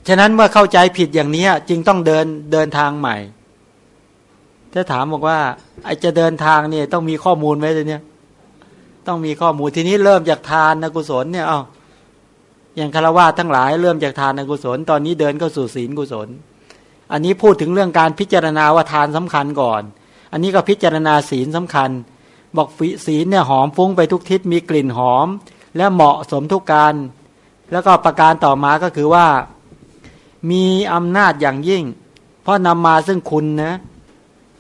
ฉะนั้นเมื่อเข้าใจผิดอย่างนี้จึงต้องเดินเดินทางใหม่ถ้าถามบอกว่าไอจะเดินทางเนี่ยต้องมีข้อมูลไหมตัวเนี้ยต้องมีข้อมูลทีนี้เริ่มจากทานกุศลเนี่ยเอา อย่างคารวะทั้งหลายเริ่มจากทานกุศล ตอนนี้เดินเข้าสู่ศีลกุศล อันนี้พูดถึงเรื่องการพิจารณาว่าทานสำคัญก่อน อันนี้ก็พิจารณาศีลสำคัญ บอกศีลเนี่ยหอมฟุ้งไปทุกทิศมีกลิ่นหอม และเหมาะสมทุกการ แล้วก็ประการต่อมาก็คือว่า มีอำนาจอย่างยิ่ง เพราะนำมาซึ่งคุณนะ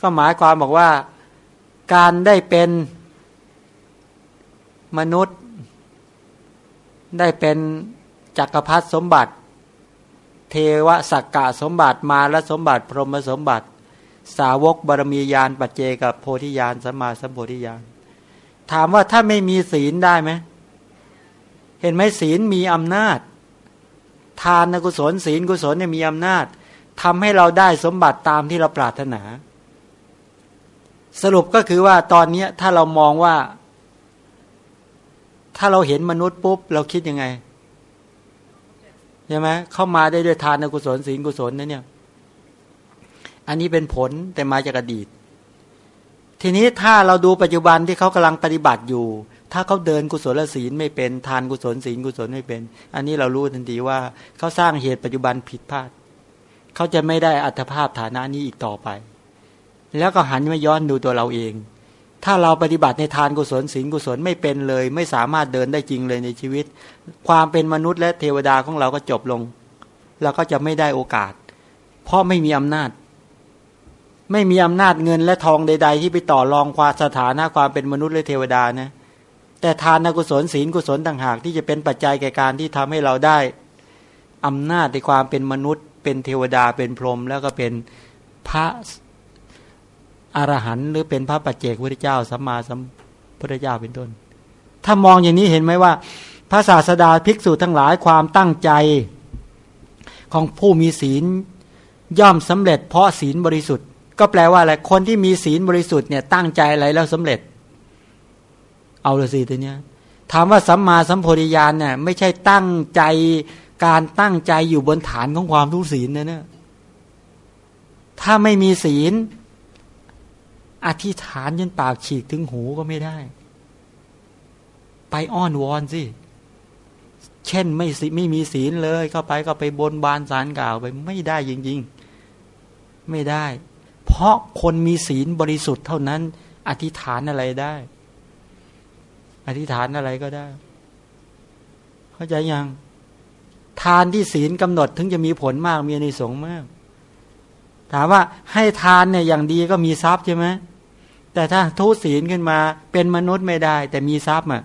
ก็หมายความบอกว่าการได้เป็นมนุษย์ได้เป็น จักรพรรดิสมบัติ เทวสักกะสมบัติมาและสมบัติ พรหมสมบัติ สาวกบารมียานปัจเจกับโพธิญาณสัมมาสัมโพธิญาณถามว่าถ้าไม่มีศีลได้ไหมเห็นไหมศีลมีอำนาจ ทานกุศลศีลกุศลเนี่ยมีอำนาจทำให้เราได้สมบัติตามที่เราปรารถนา สรุปก็คือว่าตอนนี้ถ้าเรามองว่า ถ้าเราเห็นมนุษย์ปุ๊บ เราคิดยังไง ใช่ไหมเข้ามาได้ด้วยทานกุศลศีลกุศลนั่นเนี่ย อันนี้เป็นผลแต่มาจากอดีต ทีนี้ถ้าเราดูปัจจุบันที่เขากำลังปฏิบัติอยู่ ถ้าเขาเดินกุศลศีลไม่เป็นทานกุศลศีลกุศลไม่เป็น อันนี้เรารู้ทันทีว่าเขาสร้างเหตุปัจจุบันผิดพลาดเขาจะไม่ได้อัตภาพฐานะนี้อีกต่อไป แล้วก็หันมาย้อนดูตัวเราเอง ถ้าเราปฏิบัติในทานกุศลศีลกุศลไม่เป็นเลย ไม่สามารถเดินได้จริงเลยในชีวิต ความเป็นมนุษย์และเทวดาของเราก็จบลงเราก็จะไม่ได้โอกาส เพราะไม่มีอำนาจ ไม่มีอำนาจเงินและทองใด ๆ ที่ไปต่อรองความสถานะความเป็นมนุษย์และเทวดานะแต่ทานกุศลศีลกุศลต่างหากที่จะเป็นปัจจัยแก่การที่ทำให้เราได้อำนาจในความเป็นมนุษย์ เป็นเทวดาเป็นพรหมแล้วก็เป็นพระ อรหันต์หรือเป็นพระปัจเจกพุทธเจ้าสัมมาสัมพุทธเจ้าเป็นต้น ถ้ามองอย่างนี้เห็นไหมว่าพระศาสดาภิกษุทั้งหลายความตั้งใจของผู้มีศีลย่อมสำเร็จเพราะศีลบริสุทธิ์ ก็แปลว่าอะไรคนที่มีศีลบริสุทธิ์เนี่ยตั้งใจอะไรแล้วสำเร็จ เอาละสิตัวเนี้ยถามว่าสัมมาสัมโพธิญาณเนี่ยไม่ใช่ตั้งใจการตั้งใจอยู่บนฐานของความทุศีลนะเนี่ยถ้าไม่มีศีล อธิษฐานยันปากฉีกถึงหูก็ไม่ได้ ไปอ้อนวอนสิ เช่นไม่ไม่มีศีลเลยเข้าไปก็ไปบนบานสารกล่าวไปไม่ได้จริงๆ ไม่ได้ เพราะคนมีศีลบริสุทธิ์เท่านั้น อธิษฐานอะไรได้ อธิษฐานอะไรก็ได้ เข้าใจยังทานที่ศีลกำหนดถึงจะมีผลมากมีในสงมาก ถามว่าให้ทานเนี่ยอย่างดีก็มีทรัพย์ใช่ไหม แต่ถ้าทุศีลขึ้นมาเป็นมนุษย์ไม่ได้ แต่มีทรัพย์อะ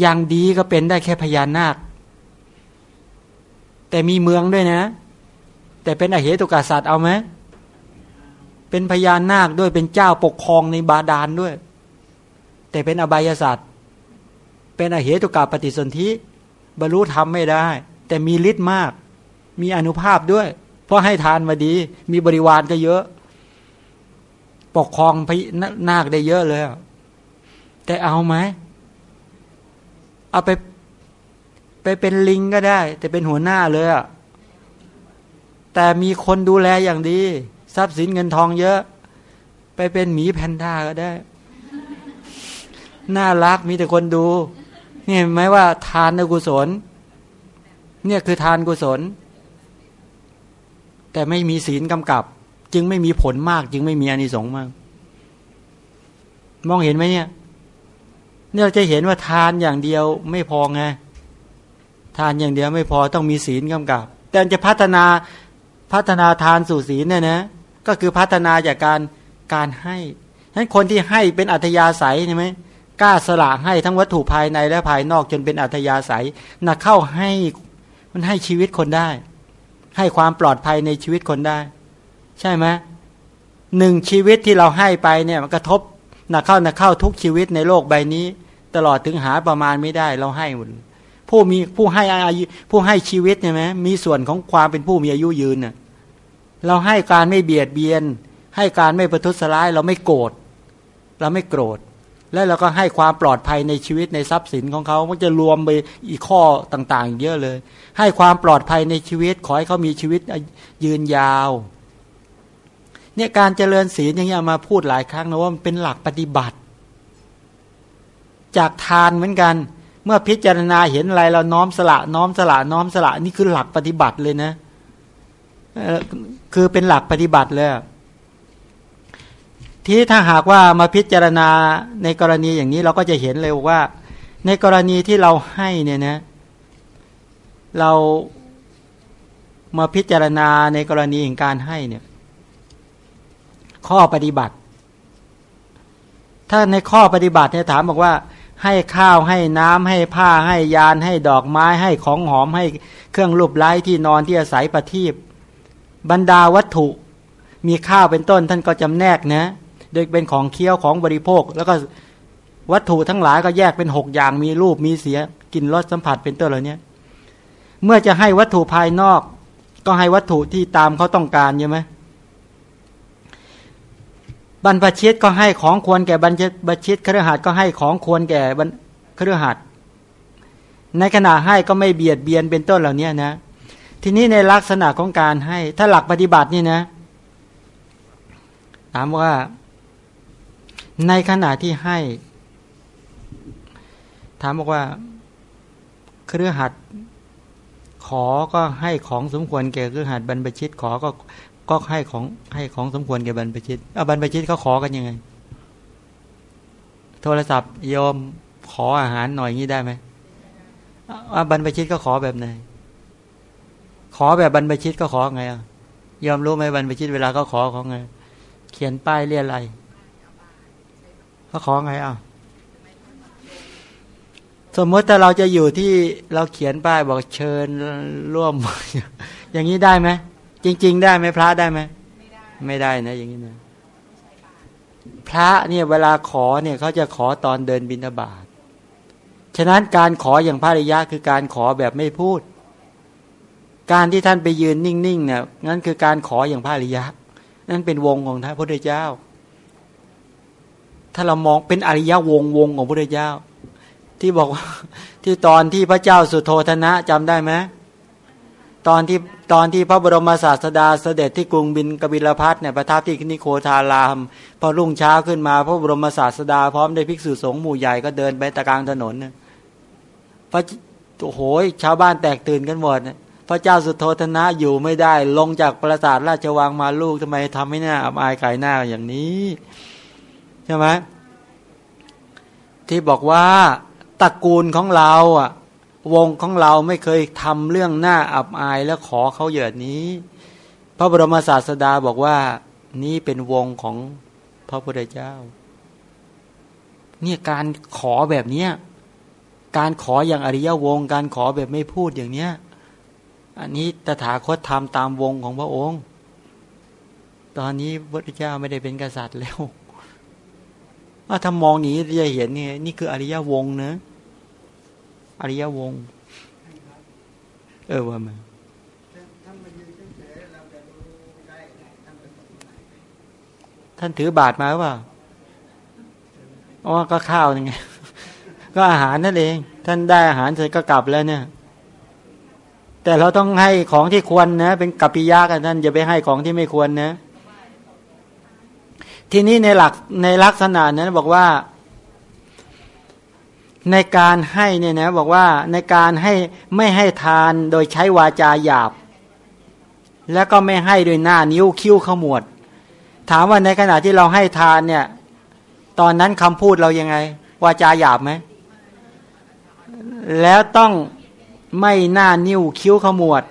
อย่างดีก็เป็นได้แค่พญานาค แต่มีเมืองด้วยนะ แต่เป็นอเหตุกาสัตว์เอาไหมเป็นพญานาคด้วยเป็นเจ้าปกครองในบาดาลด้วย แต่เป็นอบายศาสตร์เป็นอเหตุกาปฏิสนธิบรรลุธรรมไม่ได้ แต่มีฤทธิ์มาก มีอนุภาพด้วย เพราะให้ทานมาดี มีบริวารก็เยอะ ปกครองพนาคได้เยอะเลย แต่เอาไหม เอาไป ไปเป็นลิงก็ได้ แต่เป็นหัวหน้าเลยอะแต่มีคนดูแลอย่างดี ทรัพย์สินเงินทองเยอะ ไปเป็นหมีแพนด้าก็ได้ น่ารักมีแต่คนดู นี่เห็นไหมว่า ทานกุศล เนี่ยคือทานกุศล แต่ไม่มีศีลกำกับ จึงไม่มีผลมาก จึงไม่มีอานิสงส์มาก มองเห็นไหมเนี่ยเนี่ยจะเห็นว่าทานอย่างเดียวไม่พอไงทานอย่างเดียวไม่พอต้องมีศีลกำกับ แต่จะพัฒนาพัฒนาทานสู่ศีลเนี่ยนะ ก็คือพัฒนาจากการการให้ฉะนั้นคนที่ให้เป็นอัธยาศัยใช่ไหมกล้าสละให้ทั้งวัตถุภายในและภายนอกจนเป็นอัธยาศัยนักเข้าให้มันให้ชีวิตคนได้ ให้ความปลอดภัยในชีวิตคนได้ ใช่ไหมหนึ่งชีวิตที่เราให้ไปเนี่ยมันกระทบนักเข้านักเข้าทุกชีวิตในโลกใบนี้ ตลอดถึงหาประมาณไม่ได้เราให้หมดผู้มีผู้ให้อายุผู้ให้ชีวิตใช่ไหมมีส่วนของความเป็นผู้มีอายุยืนเน่ยเราให้การไม่เบียดเบียน ให้การไม่ประทุษร้าย เราไม่โกรธเราไม่โกรธ แล้วเราก็ให้ความปลอดภัยในชีวิตในทรัพย์สินของเขามันจะรวมไปอีกข้อต่าง ๆ เยอะเลย ให้ความปลอดภัยในชีวิต ขอให้เขามีชีวิตยืนยาว เนี่ยการเจริญศีลอย่างนี้มาพูดหลายครั้งนะว่ามันเป็นหลักปฏิบัติ จากทานเหมือนกัน เมื่อพิจารณาเห็นอะไรเราน้อมสละน้อมสละน้อมสละนี่คือหลักปฏิบัติเลยนะคือเป็นหลักปฏิบัติเลยที่ถ้าหากว่ามาพิจารณาในกรณีอย่างนี้เราก็จะเห็นเลยว่า ในกรณีที่เราให้เนี่ยนะ เรามาพิจารณาในกรณีแห่งการให้เนี่ย ข้อปฏิบัติ ถ้าในข้อปฏิบัติเนี่ยถามบอกว่า ให้ข้าวให้น้ำให้ผ้าให้ยานให้ดอกไม้ให้ของหอมให้เครื่องรูปไล้ที่นอนที่อาศัยประทีปบรรดาวัตถุ มีข้าวเป็นต้นท่านก็จำแนกนะโดยเป็นของเคี้ยวของบริโภค แล้วก็วัตถุทั้งหลายก็แยกเป็นหกอย่างมีรูปมีเสียกลิ่นรสสัมผัสเป็นต้นเหล่านี้เมื่อจะให้วัตถุภายนอก ก็ให้วัตถุที่ตามเขาต้องการใช่ไหม บรรพชิตก็ให้ของควรแก่บรรพชิตเครือหัดก็ให้ของควรแก่บรรครือหัดในขณะให้ก็ไม่เบียดเบียนเป็นต้นเหล่านี้นะ ทีนี้ในลักษณะของการให้ ถ้าหลักปฏิบัตินี่นะ ถามว่า ในขณะที่ให้ ถามบอกว่า เครือหัดขอก็ให้ของสมควรแก่เครือหัดบรรพชิตขอก็ ก็ให้ของให้ของสมควรแก่บรรพชิตเอาบรรพชิตเขาขอกันยังไง โทรศัพท์โยมขออาหารหน่อยงี้ได้ไหมว่าบรรพชิตก็ขอแบบไหน ขอแบบบรรพชิตก็ขอไงอะยอมรู้ไหมบรรพชิตเวลาก็ขอของไง เขียนป้ายเรียอะไรเขาขอไงอะสมมติถ้าเราจะอยู่ที่เราเขียนป้ายบอกเชิญร่วม อย่างนี้ได้ไหม จริง ๆ ได้ไหมพระได้ไหมไม่ได้นะ อย่างนี้นะพระเนี่ยเวลาขอเนี่ยเขาจะขอตอนเดินบิณฑบาตฉะนั้นการขออย่างพระริยะคือการขอแบบไม่พูด การที่ท่านไปยืนนิ่งๆเนี่ยนั่นคือการขออย่างพระริยะ นั่นเป็นวงของพระพุทธเจ้า ถ้าเรามองเป็นอริยวงวงของพระเจ้า ที่บอกว่าที่ตอนที่พระเจ้าสุโธธนะจำได้ไหม ตอนที่ตอนที่พระบรมศาสดาเสด็จที่กรุงบินกบิลพัทเนี่ยประทับที่นิโคทาราม พอรุ่งเช้าขึ้นมา พระบรมศาสดาพร้อมด้วยภิกษุสงฆ์หมู่ใหญ่ก็เดินไปตะกลางถนนเนี่ยพระโอ้โหชาวบ้านแตกตื่นกันหมดพระเจ้าสุโธธนะอยู่ไม่ได้ ลงจากปราสาทราชวังมาลูกทำไมทำให้หน้าอับอายขายหน้าอย่างนี้ใช่ไหมที่บอกว่าตระกูลของเราอะ วงของเราไม่เคยทำเรื่องหน้าอับอายแล้วขอเขาเหยียดนี้ พระบรมศาสดาบอกว่านี่เป็นวงของพระพุทธเจ้า เนี่ยการขอแบบเนี้ยการขออย่างอริยวง การขอแบบไม่พูดอย่างเนี้ย อันนี้ตถาคตทำตามวงของพระองค์ ตอนนี้พระพุทธเจ้าไม่ได้เป็นกษัตริย์แล้วว่าถ้ามองอย่างนี้จะเห็นเนี่ยนี่คืออริยวงเนะ อริยวง เออว่ามันท่านถือบาทมาว่าอ๋อก็ข้าวยังไง ก็อาหารนั่นเอง ท่านได้อาหารเสร็จก็กลับแล้วเนี่ย แต่เราต้องให้ของที่ควรนะ เป็นกัปปิยากันท่านอย่าไปให้ของที่ไม่ควรนะ ทีนี้ในหลักในลักษณะนั้นบอกว่า ในการให้เนี่ยนะบอกว่าในการให้ไม่ให้ทานโดยใช้วาจาหยาบ แล้วก็ไม่ให้โดยหน้านิ้วคิ้วขมวด ถามว่าในขณะที่เราให้ทานเนี่ย ตอนนั้นคำพูดเรายังไง วาจาหยาบไหมแล้วต้องไม่หน้านิ้วคิ้วขมวด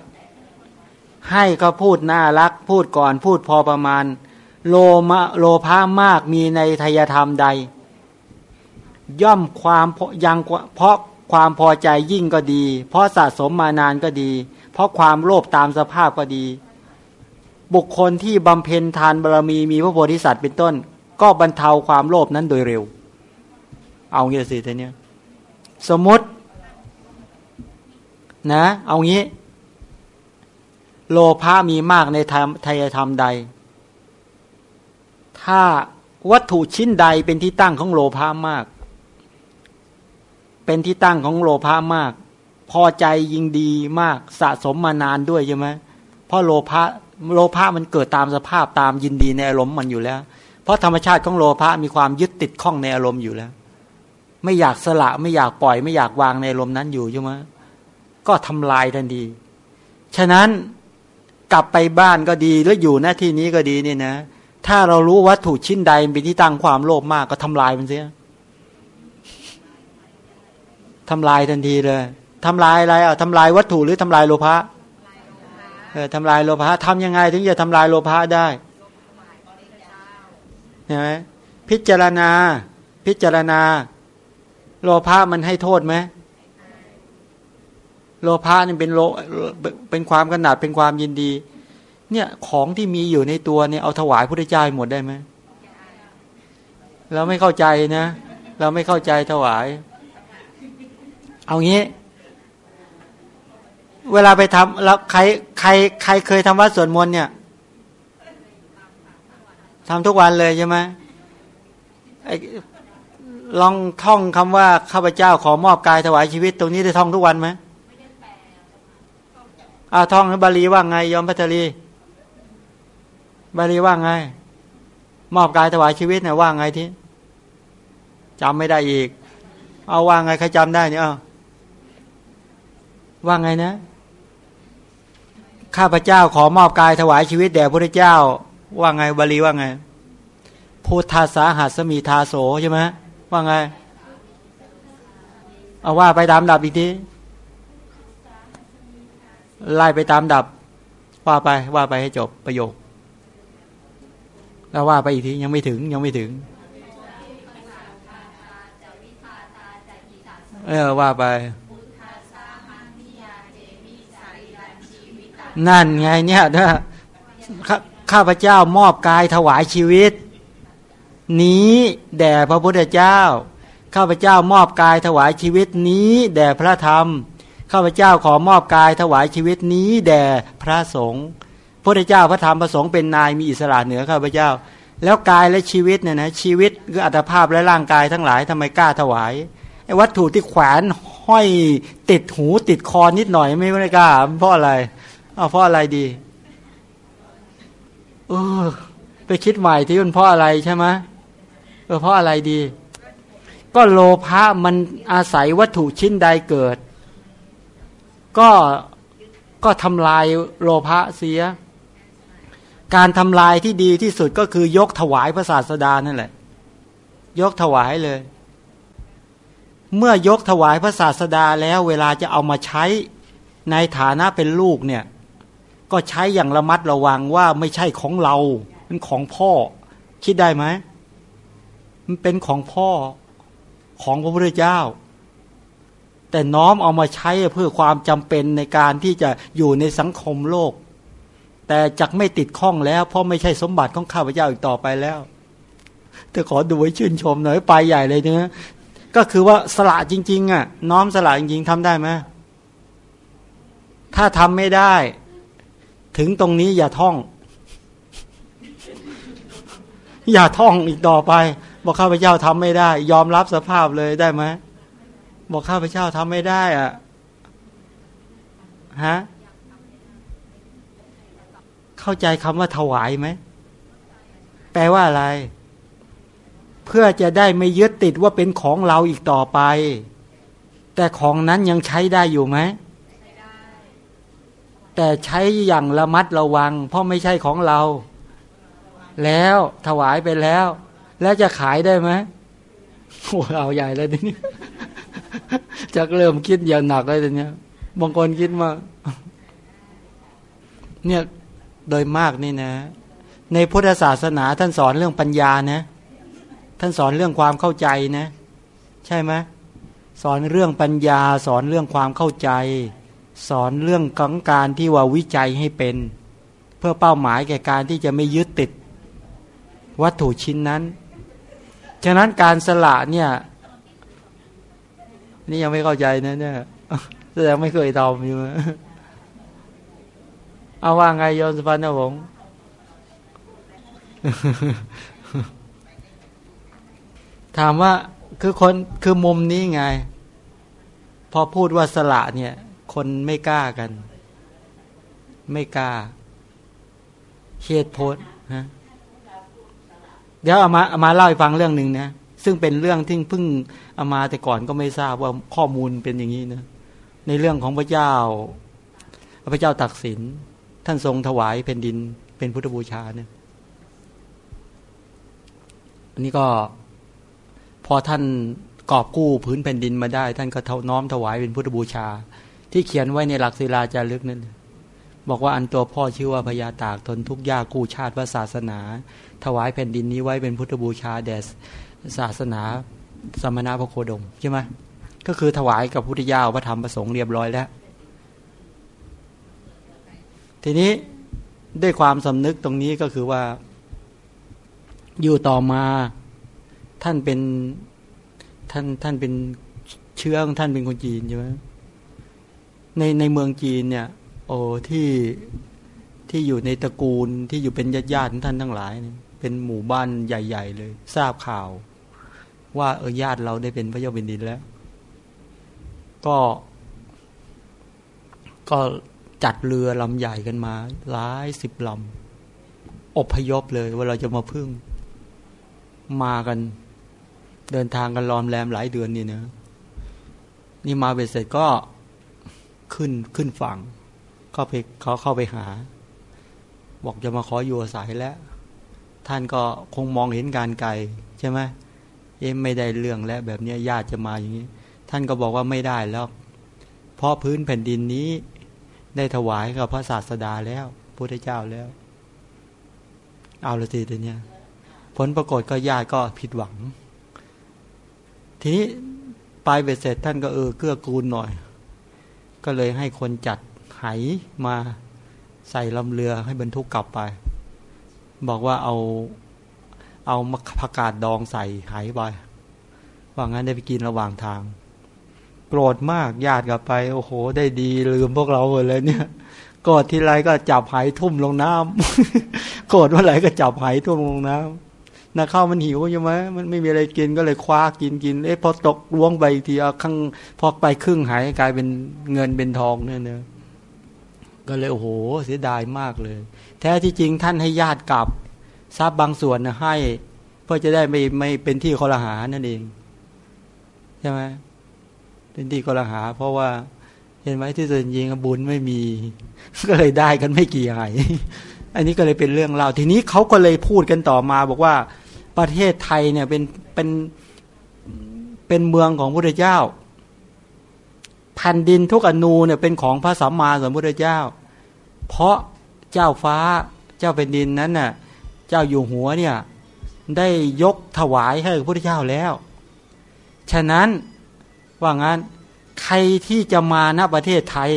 ให้ก็พูดน่ารัก พูดก่อนพูดพอประมาณ โลมะโลภามากมีในทยธรรมใด ย่อมความยังเพราะความพอใจยิ่งก็ดี เพราะสะสมมานานก็ดี เพราะความโลภตามสภาพก็ดี บุคคลที่บำเพ็ญทานบารมีมีพระโพธิสัตว์เป็นต้น ก็บรรเทาความโลภนั้นโดยเร็ว เอางี้สิท่านเนี้ยสมมตินะ เอางี้ โลภะมีมากในธรรมทยธรรมใด ถ้าวัตถุชิ้นใดเป็นที่ตั้งของโลภะมาก เป็นที่ตั้งของโลภะมาก พอใจยิ่งดีมากสะสมมานานด้วยใช่ไหมเพราะโลภะโลภะมันเกิดตามสภาพตามยินดีในอารมณ์มันอยู่แล้ว เพราะธรรมชาติของโลภะมีความยึดติดข้องในอารมณ์อยู่แล้ว ไม่อยากสละไม่อยากปล่อยไม่อยากวางในอารมณ์นั้นอยู่ใช่ไหมก็ทำลายทันทีฉะนั้นกลับไปบ้านก็ดีแล้วอยู่หน้าที่นี้ก็ดีเนี่ยนะ ถ้าเรารู้วัตถุชิ้นใดเป็นที่ตั้งความโลภมากก็ทำลายมันเสีย ทำลายทันทีเลยทำลายอะไรอะทำลายวัตถุหรือทำลายโลภะเออทำลายโลภะทำยังไงถึงจะทำลายโลภะได้เห็นไหมพิจารณา พิจารณา โลภะมันให้โทษไหมโลภะนี่เป็นโลเป็นความขนาดเป็นความยินดี เนี่ยของที่มีอยู่ในตัวเนี่ยเอาถวายพระเจ้าหมดได้ไหมเราไม่เข้าใจนะ เราไม่เข้าใจถวาย เอางี้ เวลาไปทำแล้วใครใคร ใครเคยทำวัดสวดมนต์เนี่ยทำทุกวันเลยใช่ไหมลองท่องคำว่าข้าพเจ้าขอมอบกายถวายชีวิต ตรงนี้ได้ท่องทุกวันไหมอาท่องบาลีว่าไง ยอมพัทลีบาลีว่าไง มอบกายถวายชีวิตเนี่ยว่าไงที่จำไม่ได้อีก เอาว่าไงใครจำได้เนี่ยเอา ว่าไงนะ ข้าพเจ้าขอมอบกายถวายชีวิตแด่พระเจ้า ว่าไงบาลีว่าไงพุทธาสาหัสมีทาโสใช่ไหมว่าไง เอาว่าไปตามดับอีกทีไล่ไปตามดับ ว่าไปว่าไปให้จบประโยค แล้วว่าไปอีกทียังไม่ถึงยังไม่ถึง เออว่าไป นั่นไงเนี่ยนะข้าพเจ้ามอบกายถวายชีวิต นี้แด่พระพุทธเจ้า ข้าพเจ้ามอบกายถวายชีวิตนี้แด่พระธรรม ข้าพเจ้าขอมอบกายถวายชีวิตนี้แด่พระสงฆ์พระเจ้าพระธรรมพระสงฆ์เป็นนายมีอิสระเหนือข้าพเจ้า แล้วกายและชีวิตเนี่ยนะชีวิตคืออัตภาพและร่างกายทั้งหลายทำไมกล้าถวายไอ้วัตถุที่แขวนห้อยติดหูติดคอนิดหน่อยไม่ไม่กล้าเพราะอะไร เอาเพราะอะไรดีเออไปคิดใหม่ที่มันเพราะอะไรใช่ไหมเออเพราะอะไรดี ก็โลภะมันอาศัยวัตถุชิ้นใดเกิด ก็ก็ทำลายโลภะเสีย การทำลายที่ดีที่สุดก็คือยกถวายพระศาสดานั่นแหละ ยกถวายเลย เมื่อยกถวายพระศาสดาแล้วเวลาจะเอามาใช้ในฐานะเป็นลูกเนี่ย ก็ใช้อย่างระมัดระวังว่าไม่ใช่ของเราเป็นของพ่อ คิดได้ไหมมันเป็นของพ่อของพระพุทธเจ้า แต่น้อมเอามาใช้เพื่อความจำเป็นในการที่จะอยู่ในสังคมโลก แต่จักไม่ติดข้องแล้ว เพราะไม่ใช่สมบัติของข้าพเจ้าอีกต่อไปแล้วแต่ขอดูไว้ชื่นชมหน่อยไปใหญ่เลยเนะก็คือว่าสละจริง ๆ อะ น้อมสละจริงๆทำได้ไหมถ้าทำไม่ได้ ถึงตรงนี้อย่าท่อง อย่าท่องอีกต่อไป บอกข้าพเจ้าทำไม่ได้ ยอมรับสภาพเลยได้ไหมบอกข้าพเจ้าทำไม่ได้อะฮะเข้าใจคำว่าถวายไหมแปลว่าอะไร เพื่อจะได้ไม่ยึดติดว่าเป็นของเราอีกต่อไป แต่ของนั้นยังใช้ได้อยู่ไหม แต่ใช้อย่างระมัดระวัง เพราะไม่ใช่ของเรา แล้วถวายไปแล้ว แล้วจะขายได้ไหมโอ้เอาใหญ่แล้วทีนี้จะเริ่มคิดอย่างหนักเลยทีนี้บางคนคิดว่าเนี่ยโดยมากนี่นะ ในพุทธศาสนาท่านสอนเรื่องปัญญานะ ท่านสอนเรื่องความเข้าใจนะ ใช่ไหมสอนเรื่องปัญญาสอนเรื่องความเข้าใจ สอนเรื่องของการที่ว่าวิจัยให้เป็น เพื่อเป้าหมายแก่การที่จะไม่ยึดติด วัตถุชิ้นนั้น ฉะนั้นการสละเนี่ยนี่ยังไม่เข้าใจนะเนี่ยแสดงไม่เคยทำอยู่เอาว่าไงโยนสุพรรณผมถามว่าคือคนคือมุมนี้ไง พอพูดว่าสละเนี่ย คนไม่กล้ากัน ไม่กล้า เหตุผลฮะเดี๋ยวเอามาเอามาเล่าให้ฟังเรื่องหนึ่งนะซึ่งเป็นเรื่องที่เพิ่งเอามาแต่ก่อนก็ไม่ทราบว่าข้อมูลเป็นอย่างนี้นะในเรื่องของพระเจ้า พระเจ้าตักสินท่านทรงถวายแผ่นดินเป็นพุทธบูชาเนี่ยอันนี้ก็พอท่านกอบกู้พื้นแผ่นดินมาได้ ท่านก็เท่าน้อมถวายเป็นพุทธบูชา ที่เขียนไว้ในหลักศิลาจารึกนั่นบอกว่าอันตัวพ่อชื่อว่าพญาตากทนทุกยากกู้ชาติพระศาสนา ถวายแผ่นดินนี้ไว้เป็นพุทธบูชาแด่ศาสนาสมณะพระโคดมใช่ไหมก็คือถวายกับพุทธเจ้าพระธรรมประสงค์เรียบร้อยแล้ว ทีนี้ด้วยความสำนึกตรงนี้ก็คือว่า อยู่ต่อมาท่านเป็นท่านท่านเป็นเชื้อของท่านเป็นคนจีนใช่ไหม ในในเมืองจีนเนี่ยโอ้ที่ที่อยู่ในตระกูลที่อยู่เป็นญาติญาติท่านทั้งหลาย เป็นหมู่บ้านใหญ่ ๆ เลย ทราบข่าว ว่าเออญาติเราได้เป็นพระเจ้าแผ่นดินแล้ว ก็ ก็จัดเรือลำใหญ่กันมา หลายสิบลำอบพยพเลยว่าเราจะมาพึ่ง มากัน เดินทางกันลอมแรมหลายเดือนนี่นะนี่มาเบ็ดเสร็จก็ ขึ้นขึ้นฝั่งก็ไปเขาเข้าไปหา บอกจะมาขออยู่อาศัยแล้ว ท่านก็คงมองเห็นการไกลใช่ไหมเอ็มไม่ได้เรื่องแล้วแบบนี้ญาติจะมาอย่างนี้ ท่านก็บอกว่าไม่ได้แล้ว เพราะพื้นแผ่นดินนี้ได้ถวายกับพระศาสดาแล้วพุทธเจ้าแล้ว เอาละสิทีเนี้ยผลปรากฏก็ญาติก็ผิดหวัง ทีนี้ไปเบ็ดเสร็จท่านก็เออเกื้อกูลหน่อย ก็เลยให้คนจัดไหมาใส่ลำเรือให้บรรทุกกลับไป บอกว่าเอาเอาผักกาดดองใส่ไหไปว่างั้นได้ไปกินระหว่างทาง โกรธมากญาติกลับไป โอ้โห ได้ดีลืมพวกเราหมดเลยเนี่ยโกรธทีไรก็จับหายทุ่มลงน้ำโกรธเมื่อไรก็จับหายทุ่มลงน้ำ นาข้าวมันหิวใช่ไหมมันไม่มีอะไรกินก็เลยคว้ากินกินเอ๊ะพอตกล้วงไปทีเอาข้างพอไปครึ่งหายกลายเป็นเงินเป็นทองเนี่ยเนอะก็เลยโอ้โหเสียดายมากเลย แท้ที่จริงท่านให้ญาติกลับทรัพย์บางส่วนนะให้ เพื่อจะได้ไม่ไม่เป็นที่คอรหานั่นเองใช่ไหมเป็นที่กลหา เพราะว่า เห็นไหมที่ส่วนยิงบุญไม่มี ก็เลยได้กันไม่กี่หายอันนี้ก็เลยเป็นเรื่องเล่าทีนี้เขาก็เลยพูดกันต่อมาบอกว่า ประเทศไทยเนี่ยเป็นเป็นเป็นเมืองของพระเจ้าแผ่นดินทุกอนูเนี่ยเป็นของพระสัมมาสัมพุทธเจ้า เพราะเจ้าฟ้าเจ้าเป็นดินนั้นน่ะเจ้าอยู่หัวเนี่ยได้ยกถวายให้พระพุทธเจ้าแล้ว ฉะนั้นว่างั้นใครที่จะมาณประเทศไทย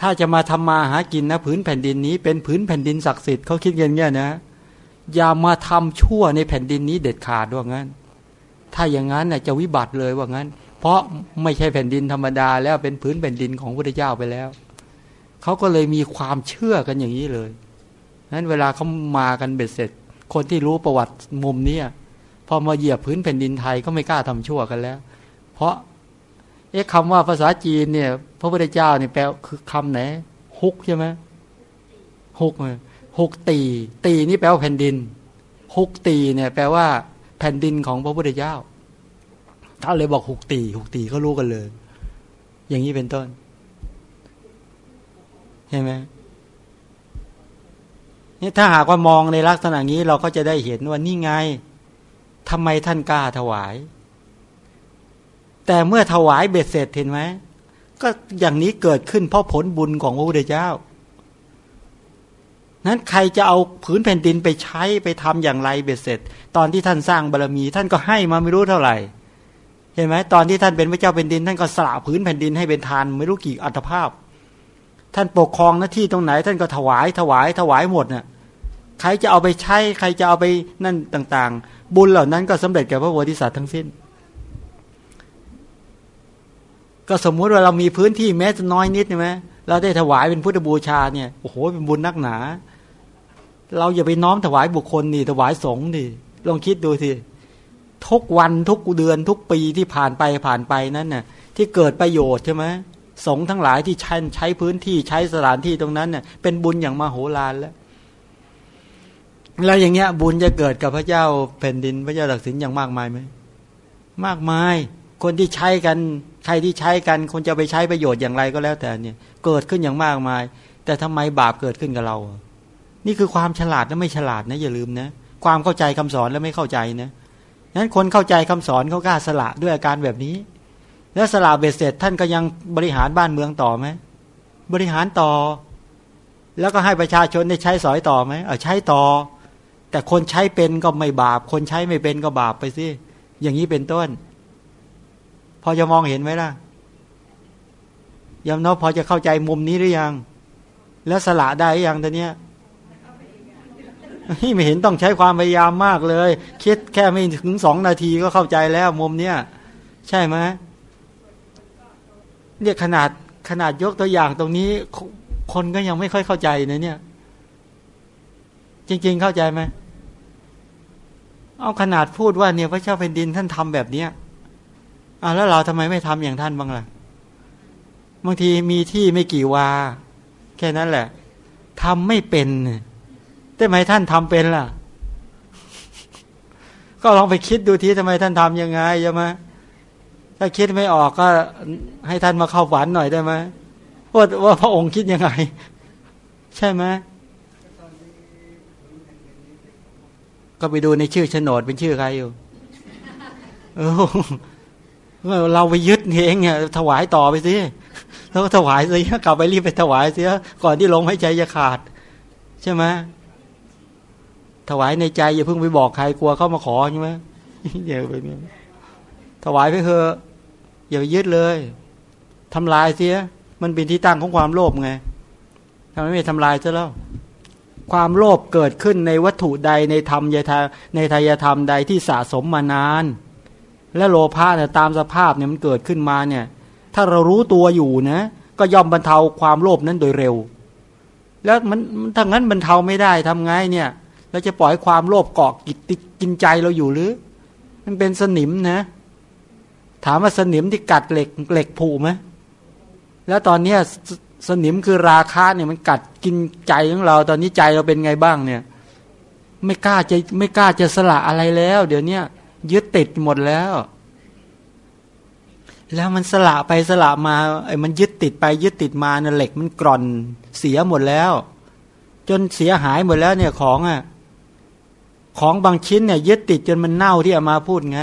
ถ้าจะมาทำมาหากินนะผืนแผ่นดินนี้ เป็นผืนแผ่นดินศักดิ์สิทธิ์เขาคิดกันเงี้ยนะ อย่ามาทำชั่วในแผ่นดินนี้เด็ดขาดว่างั้น ถ้าอย่างนั้นน่ะจะวิบัติเลยว่างั้น เพราะไม่ใช่แผ่นดินธรรมดาแล้วเป็นผืนแผ่นดินของพระเจ้าไปแล้วเขาก็เลยมีความเชื่อกันอย่างนี้เลยนั้นเวลาเขามากันเบ็ดเสร็จ คนที่รู้ประวัติมุมนี้พอมาเหยียบพื้นแผ่นดินไทยก็ไม่กล้าทำชั่วกันแล้ว เพราะเอ๊ะคำว่าภาษาจีนเนี่ย พระพุทธเจ้าเนี่ยแปลคือคำไหนฮุกใช่ไหมฮุก ฮุกตี ตีนี่แปลว่าแผ่นดินฮุกตีเนี่ยแปลว่าแผ่นดินของพระพุทธเจ้าเขาเลยบอกหกตีหกตีเขารู้กันเลย อย่างนี้เป็นต้นใช่ไหมนี่ถ้าหากว่ามองในลักษณะนี้เราก็จะได้เห็นว่านี่ไงทำไมท่านกล้าถวาย แต่เมื่อถวายเบ็ดเสร็จเห็นไหมก็อย่างนี้เกิดขึ้นเพราะผลบุญของพระพุทธเจ้า นั้นใครจะเอาผืนแผ่นดินไปใช้ไปทำอย่างไรเบ็ดเสร็จ ตอนที่ท่านสร้างบารรมี ท่านก็ให้มาไม่รู้เท่าไหร่ เห็นไหมตอนที่ท่านเป็นพระเจ้าเป็นดิน ท่านก็สละผืนแผ่นดินให้เป็นทานไม่รู้กี่อัตภาพ ท่านปกครองหน้าที่ตรงไหน ท่านก็ถวายถวายถวายหมดเนะ่ยใครจะเอาไปใช้ใครจะเอาไปนั่นต่าง ๆ บุญเหล่านั้นก็สำเร็จแก่พระโพธิสัตว์ทั้งสิ้น ก็สมมุติว่าเรามีพื้นที่แม้จะน้อยนิดใช่ไหมเราได้ถวายเป็นพุทธบูชาเนี่ยโอ้โหเป็นบุญนักหนา เราอย่าไปน้อมถวายบุคคลนี่ถวายสงฆ์นี่ลองคิดดูสิทุกวันทุกเดือนทุกปีที่ผ่านไปผ่านไปนั้นน่ะที่เกิดประโยชน์ใช่ไหมสงฆ์ทั้งหลายที่ใช้ใช้พื้นที่ใช้สถานที่ตรงนั้นเน่ยเป็นบุญอย่างมโหฬารแล้ว แล้วอย่างเงี้ย บุญจะเกิดกับพระเจ้าแผ่นดินพระเจ้าตักสินอย่างมากมายไหมมากมาย คนที่ใช้กัน ใครที่ใช้กัน คนจะไปใช้ประโยชน์อย่างไรก็แล้วแต่เนี่ย เกิดขึ้นอย่างมากมาย แต่ทำไมบาปเกิดขึ้นกับเรา นี่คือความฉลาดและไม่ฉลาดนะอย่าลืมนะความเข้าใจคำสอนและไม่เข้าใจนะนั้นคนเข้าใจคำสอนเขากล้าสละด้วยอาการแบบนี้ แล้วสละเบ็ดเสร็จท่านก็ยังบริหารบ้านเมืองต่อไหมบริหารต่อ แล้วก็ให้ประชาชนได้ใช้สอยต่อไหมเออใช้ต่อ แต่คนใช้เป็นก็ไม่บาป คนใช้ไม่เป็นก็บาปไปสิอย่างนี้เป็นต้น พอจะมองเห็นไหมล่ะยามน้อพอจะเข้าใจมุมนี้หรือยัง แล้วสละได้ยังตอนเนี้ย ไม่เห็นต้องใช้ความพยายามมากเลย คิดแค่ไม่ถึงสองนาทีก็เข้าใจแล้วมุมเนี้ยใช่ไหมเนี่ยขนาดขนาดยกตัวอย่างตรงนี้ คนก็ยังไม่ค่อยเข้าใจนะเนี่ย จริง ๆ เข้าใจไหมเอาขนาดพูดว่าเนี่ยพระเจ้าแผ่นดินท่านทำแบบเนี้ยอ่าแล้วเราทำไมไม่ทำอย่างท่านบ้างล่ะบางทีมีที่ไม่กี่วา แค่นั้นแหละทำไม่เป็น แต่ไหมท่านทำเป็นล่ะ ก็ลองไปคิดดูทีทำไมท่านทํำยังไงใช่ไหมถ้าคิดไม่ออกก็ให้ท่านมาเข้าฝันหน่อยได้ไหมว่าว่าพระองค์คิดยังไง ใช่ไหมก็ไปดูในชื่อโฉนดเป็นชื่อใครอยู่เออเราไปยึดเองเนี่ยถวายต่อไปสิแล้วถวายสิกลับไปรีบไปถวายเสียก่อนที่ลมหายใจจะขาด ใช่ไหม ถวายในใจอย่าเพิ่งไปบอกใครกลัวเข้ามาขอใช่ไหมอย่าไปถวายไปเถอะอย่าไปยึดเลยทำลายเสีย มันเป็นที่ตั้งของความโลภไงทำไมไม่ทำลายซะแล้ว ความโลภเกิดขึ้นในวัตถุใดในธรรมยาในทายธรรมใดที่สะสมมานาน และโลภะเนี่ยตามสภาพเนี่ยมันเกิดขึ้นมาเนี่ย ถ้าเรารู้ตัวอยู่นะ ก็ย่อมบรรเทาความโลภนั้นโดยเร็ว แล้วมันถ้างั้นบรรเทาไม่ได้ทำไงเนี่ย เราจะปล่อยความโลภเกาะกินกินใจเราอยู่หรือ มันเป็นสนิมนะ ถามว่าสนิมที่กัดเหล็กเหล็กผูไหมแล้วตอนเนี้สสนิมคือราคาเนี่ยมันกัดกินใจของเรา ตอนนี้ใจเราเป็นไงบ้างเนี่ย ไม่กล้าจะไม่กล้าจะสละอะไรแล้ว เดี๋ยวนี้ยึดติดหมดแล้ว แล้วมันสละไปสละมาไอ้มันยึดติดไปยึดติดมาเนี่ยเหล็กมันกร่อนเสียหมดแล้ว จนเสียหายหมดแล้วเนี่ยของอะ ของบางชิ้นเนี่ยยึดติดจนมันเน่าที่อามาพูดไง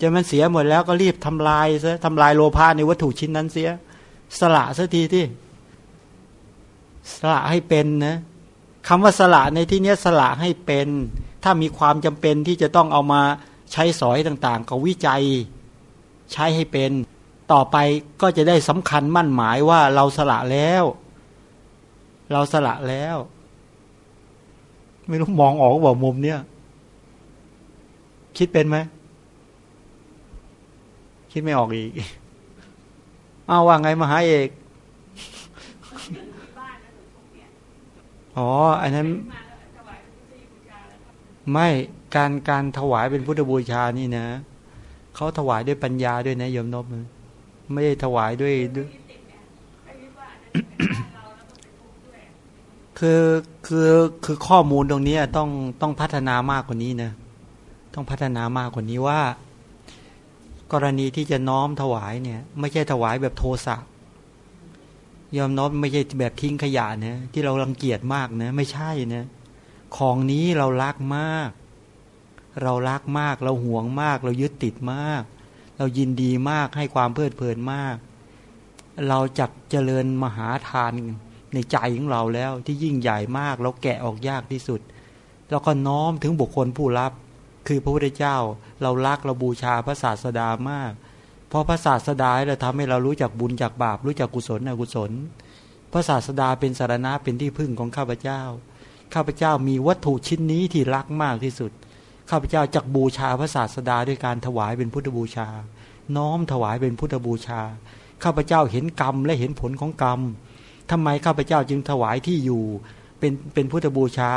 จนมันเสียหมดแล้วก็รีบทำลายซะทำลายโลภะในวัตถุชิ้นนั้นเสีย สละสักทีที่สละให้เป็นนะคำว่าสละในที่นี้สละให้เป็น ถ้ามีความจำเป็นที่จะต้องเอามาใช้สอยต่างๆ ก็วิจัยใช้ให้เป็น ต่อไปก็จะได้สำคัญมั่นหมายว่าเราสละแล้ว เราสละแล้ว ไม่รู้มองออกว่ามุมเนี้ยคิดเป็นไหมคิดไม่ออกอีกอ้าวว่าไงมหาเอกอ๋อ อันนั้น ไม่การการถวายเป็นพุทธบูชานี่นะเขาถวายด้วยปัญญาด้วยนะโยมนบไม่ได้ถวายด้วยด้วย คือคือคือข้อมูลตรงนี้ต้องต้องพัฒนามากกว่านี้นะต้องพัฒนามากกว่านี้ว่า กรณีที่จะน้อมถวายเนี่ย ไม่ใช่ถวายแบบโทสะยอมน้อมไม่ใช่แบบทิ้งขยะนะที่เรารังเกียจมากนะไม่ใช่นะของนี้เรารักมาก เรารักมาก เราห่วงมาก เรายึดติดมาก เรายินดีมากให้ความเพลิดเพลินมาก เราจักเจริญมหาทาน ในใจของเราแล้วที่ยิ่งใหญ่มากเราแกะออกยากที่สุด แล้วก็น้อมถึงบุคคลผู้รับ คือพระพุทธเจ้าเรารักเราบูชาพระศาสดามาก เพราะพระศาสดาเราทำให้เรารู้จักบุญจากบาป รู้จักกุศลอกุศล พระศาสดาเป็นสารณะเป็นที่พึ่งของข้าพเจ้า ข้าพเจ้ามีวัตถุชิ้นนี้ที่รักมากที่สุด ข้าพเจ้าจักบูชาพระศาสดาด้วยการถวายเป็นพุทธบูชา น้อมถวายเป็นพุทธบูชา ข้าพเจ้าเห็นกรรมและเห็นผลของกรรม ทำไมข้าพเจ้าจึงถวายที่อยู่ เป็นเป็นพุทธบูชา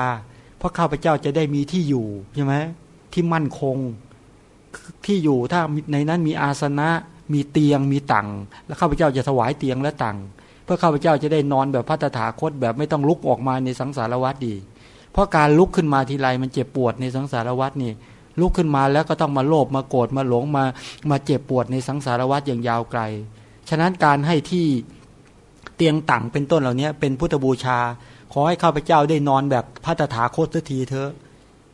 เพราะข้าพเจ้าจะได้มีที่อยู่ใช่ไหมที่มั่นคงที่อยู่ถ้าในนั้นมีอาสนะมีเตียงมีตังแล้วข้าพเจ้าจะถวายเตียงและตังเพื่อข้าพเจ้าจะได้นอนแบบพัฒถาคตแบบไม่ต้องลุกออกมาในสังสารวัฏดี เพราะการลุกขึ้นมาทีไรมันเจ็บปวดในสังสารวัฏนี่ลุกขึ้นมาแล้วก็ต้องมาโลภมาโกรธมาหลงมามาเจ็บปวดในสังสารวัฏอย่างยาวไกล ฉะนั้นการให้ที่ ตียงตังเป็นต้นเหล่านี้เป็นพุทธบูชา ขอให้ข้าพเจ้าได้นอนแบบพระตถาคตทีเถอะ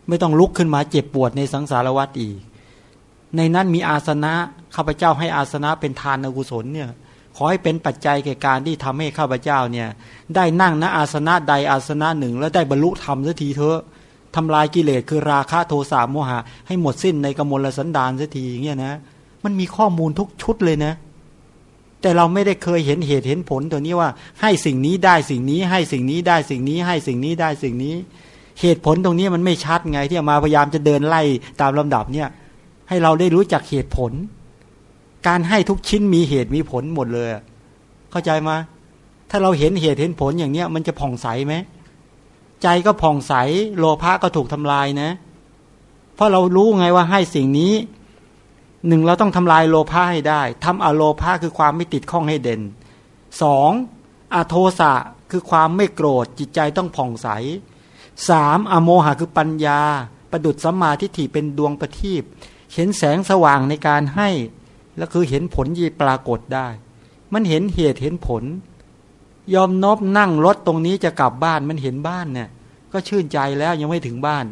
ไม่ต้องลุกขึ้นมาเจ็บปวดในสังสารวัฏอีก ในนั้นมีอาสนะข้าพเจ้าให้อาสนะเป็นทานอกุศลเนี่ยขอให้เป็นปัจจัยแก่การที่ทำให้ข้าพเจ้าเนี่ยได้นั่งณอาสนะใดอาสนะหนึ่ง แล้วได้บรรลุธรรมสักทีเถอะทำลายกิเลสคือราคะโทสะโมหะ ให้หมดสิ้นในกมลสันดานสักทีอย่างเงี้ยนะมันมีข้อมูลทุกชุดเลยนะ แต่เราไม่ได้เคยเห็นเหตุเห็นผลตัวนี้ว่า ให้สิ่งนี้ได้สิ่งนี้ ให้สิ่งนี้ได้สิ่งนี้ ให้สิ่งนี้ได้สิ่งนี้ เหตุผลตรงนี้มันไม่ชัดไงที่มาพยายามจะเดินไล่ตามลำดับเนี่ยให้เราได้รู้จักเหตุผล การให้ทุกชิ้นมีเหตุมีผลหมดเลย เข้าใจมาถ้าเราเห็นเหตุเห็นผลอย่างเนี้ยมันจะผ่องใสไหมใจก็ผ่องใสโลภะก็ถูกทำลายนะ เพราะเรารู้ไงว่าให้สิ่งนี้ หนึ่งเราต้องทำลายโลภะให้ได้ทำอโลภะคือความไม่ติดข้องให้เด่นสองอโทสะคือความไม่โกรธจิตใจต้องผ่องใสสามอโมหะคือปัญญา ประดุดสัมมาทิฏฐิเป็นดวงประทีปเห็นแสงสว่างในการให้แล้วคือเห็นผลยีปรากฏได้ มันเห็นเหตุเห็นผล ยอมนบนั่งรถตรงนี้จะกลับบ้านมันเห็นบ้านเนี่ยก็ชื่นใจแล้วยังไม่ถึงบ้าน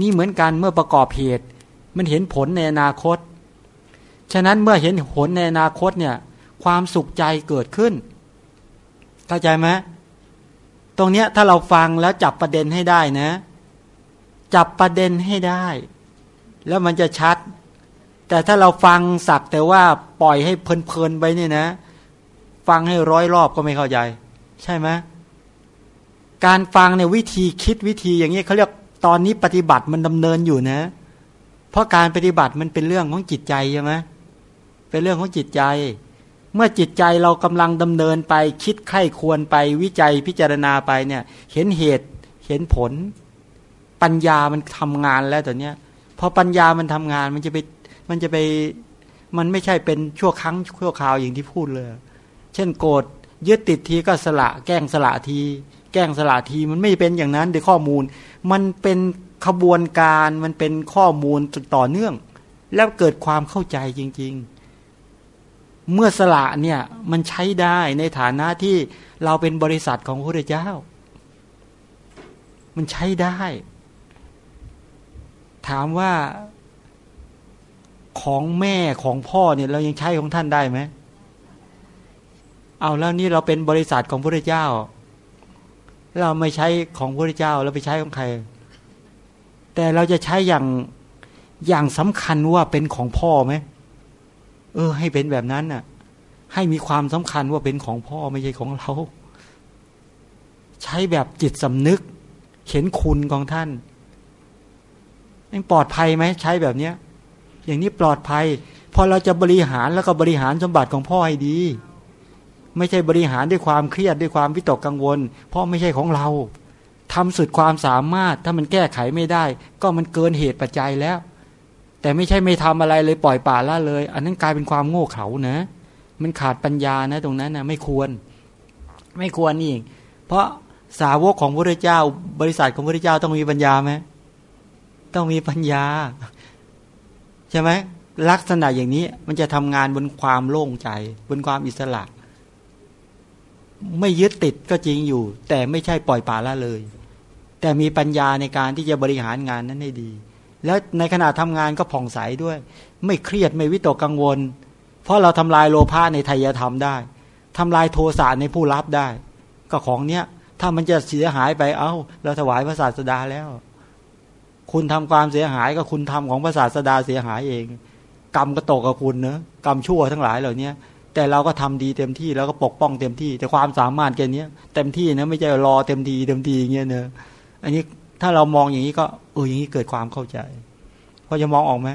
นี่เหมือนกันเมื่อประกอบเหตุ มันเห็นผลในอนาคต ฉะนั้นเมื่อเห็นผลในอนาคตเนี่ย ความสุขใจเกิดขึ้น เข้าใจไหมตรงเนี้ยถ้าเราฟังแล้วจับประเด็นให้ได้นะ จับประเด็นให้ได้ แล้วมันจะชัด แต่ถ้าเราฟังสักแต่ว่าปล่อยให้เพลินๆไปเนี่ยนะ ฟังให้ร้อยรอบก็ไม่เข้าใจ ใช่ไหมการฟังเนี่ยวิธีคิดวิธีอย่างนี้เขาเรียกตอนนี้ปฏิบัติมันดำเนินอยู่นะ เพราะการปฏิบัติมันเป็นเรื่องของจิตใจใช่ไหม เป็นเรื่องของจิตใจ เมื่อจิตใจเรากำลังดำเนินไปคิดไข้ควรไปวิจัยพิจารณาไปเนี่ย เห็นเหตุเห็นผล ปัญญามันทำงานแล้วตอนเนี้ยพอปัญญามันทำงานมันจะไปมันจะไปมันไม่ใช่เป็นชั่วครั้งชั่วคราวอย่างที่พูดเลย เช่นโกรธยึดติดทีก็สละแกล้งสละที แกล้งสละทีมันไม่เป็นอย่างนั้นในข้อมูล มันเป็นขบวนการมันเป็นข้อมูลต่อเนื่อง แล้วเกิดความเข้าใจจริง ๆ เมื่อสละเนี่ยมันใช้ได้ในฐานะที่เราเป็นบริษัทของพระเจ้า มันใช้ได้ ถามว่าของแม่ของพ่อเนี่ย เรายังใช้ของท่านได้ไหมเอาแล้วนี่เราเป็นบริษัทของพระเจ้า เราไม่ใช้ของพระเจ้าเราไปใช้ของใคร แต่เราจะใช้อย่างอย่างสำคัญว่าเป็นของพ่อไหม เออ ให้เป็นแบบนั้นน่ะ ให้มีความสำคัญว่าเป็นของพ่อไม่ใช่ของเรา ใช้แบบจิตสำนึก เห็นคุณของท่านยังปลอดภัยไหมใช้แบบเนี้ย อย่างนี้ปลอดภัยพอเราจะบริหารแล้วก็บริหารสมบัติของพ่อให้ดี ไม่ใช่บริหารด้วยความเครียดด้วยความวิตกกังวล เพราะไม่ใช่ของเราทำสุดความสามารถถ้ามันแก้ไขไม่ได้ ก็มันเกินเหตุปัจจัยแล้ว แต่ไม่ใช่ไม่ทำอะไรเลยปล่อยป่าละเลย อันนั้นกลายเป็นความโง่เขลานะ มันขาดปัญญานะ ตรงนั้นนะไม่ควร ไม่ควรนี่เพราะสาวกของพระเจ้า บริษัทของพระเจ้าต้องมีปัญญาไหมต้องมีปัญญา ใช่ไหมลักษณะอย่างนี้มันจะทำงานบนความโล่งใจ บนความอิสระ ไม่ยึดติดก็จริงอยู่ แต่ไม่ใช่ปล่อยปละละเลย แต่มีปัญญาในการที่จะบริหารงานนั้นให้ดี แล้วในขณะทำงานก็ผ่องใสด้วย ไม่เครียดไม่วิตกกังวล เพราะเราทำลายโลภะในไทยธรรมได้ทำลายโทสะในผู้รับได้ ก็ของเนี้ยถ้ามันจะเสียหายไปเอา้าเราถวายพระศาสดาแล้ว คุณทำความเสียหายก็คุณทำของพระศาสดาเสียหายเอง กรรมก็ตกกับคุณเนอะกรรมชั่วทั้งหลายเหล่านี้แต่เราก็ทำดีเต็มที่แล้วก็ปกป้องเต็มที่ แต่ความสามารถแค่นี้เต็มที่นะไม่ใช่รอเต็มทีเต็มทีอย่างเงี้ยเนอะอันนี้ ถ้าเรามองอย่างนี้ก็เอออย่างนี้เกิดความเข้าใจพอจะมองออกไหม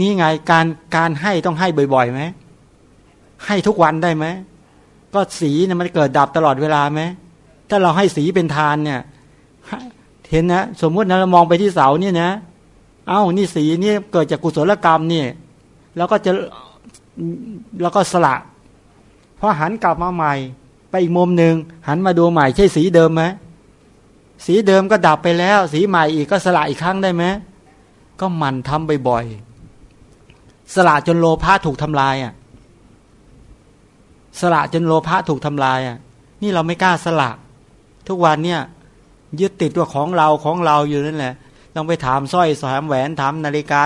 นี่ไงการการให้ต้องให้บ่อยๆไหมให้ทุกวันได้ไหมก็สีเนี่ยมันเกิดดับตลอดเวลาไหมถ้าเราให้สีเป็นทานเนี่ยเห็นนะสมมุตินะเรามองไปที่เสาเนี่ยนะ เอ้านี่สีนี่เกิดจากกุศลกรรมนี่แล้วก็จะแล้วก็สละพอหันกลับมาใหม่ ไปอีกมุมหนึ่งหันมาดูใหม่ใช่สีเดิมไหม สีเดิมก็ดับไปแล้ว สีใหม่อีกก็สละอีกครั้งได้ไหมก็มันทำบ่อยๆสละจนโลภะถูกทำลายอะสละจนโลภะถูกทำลายอะ นี่เราไม่กล้าสละ ทุกวันเนี่ยยึดติดว่าของเราของเราอยู่นั่นแหละต้องไปถามสร้อยถามแหวนถามนาฬิกา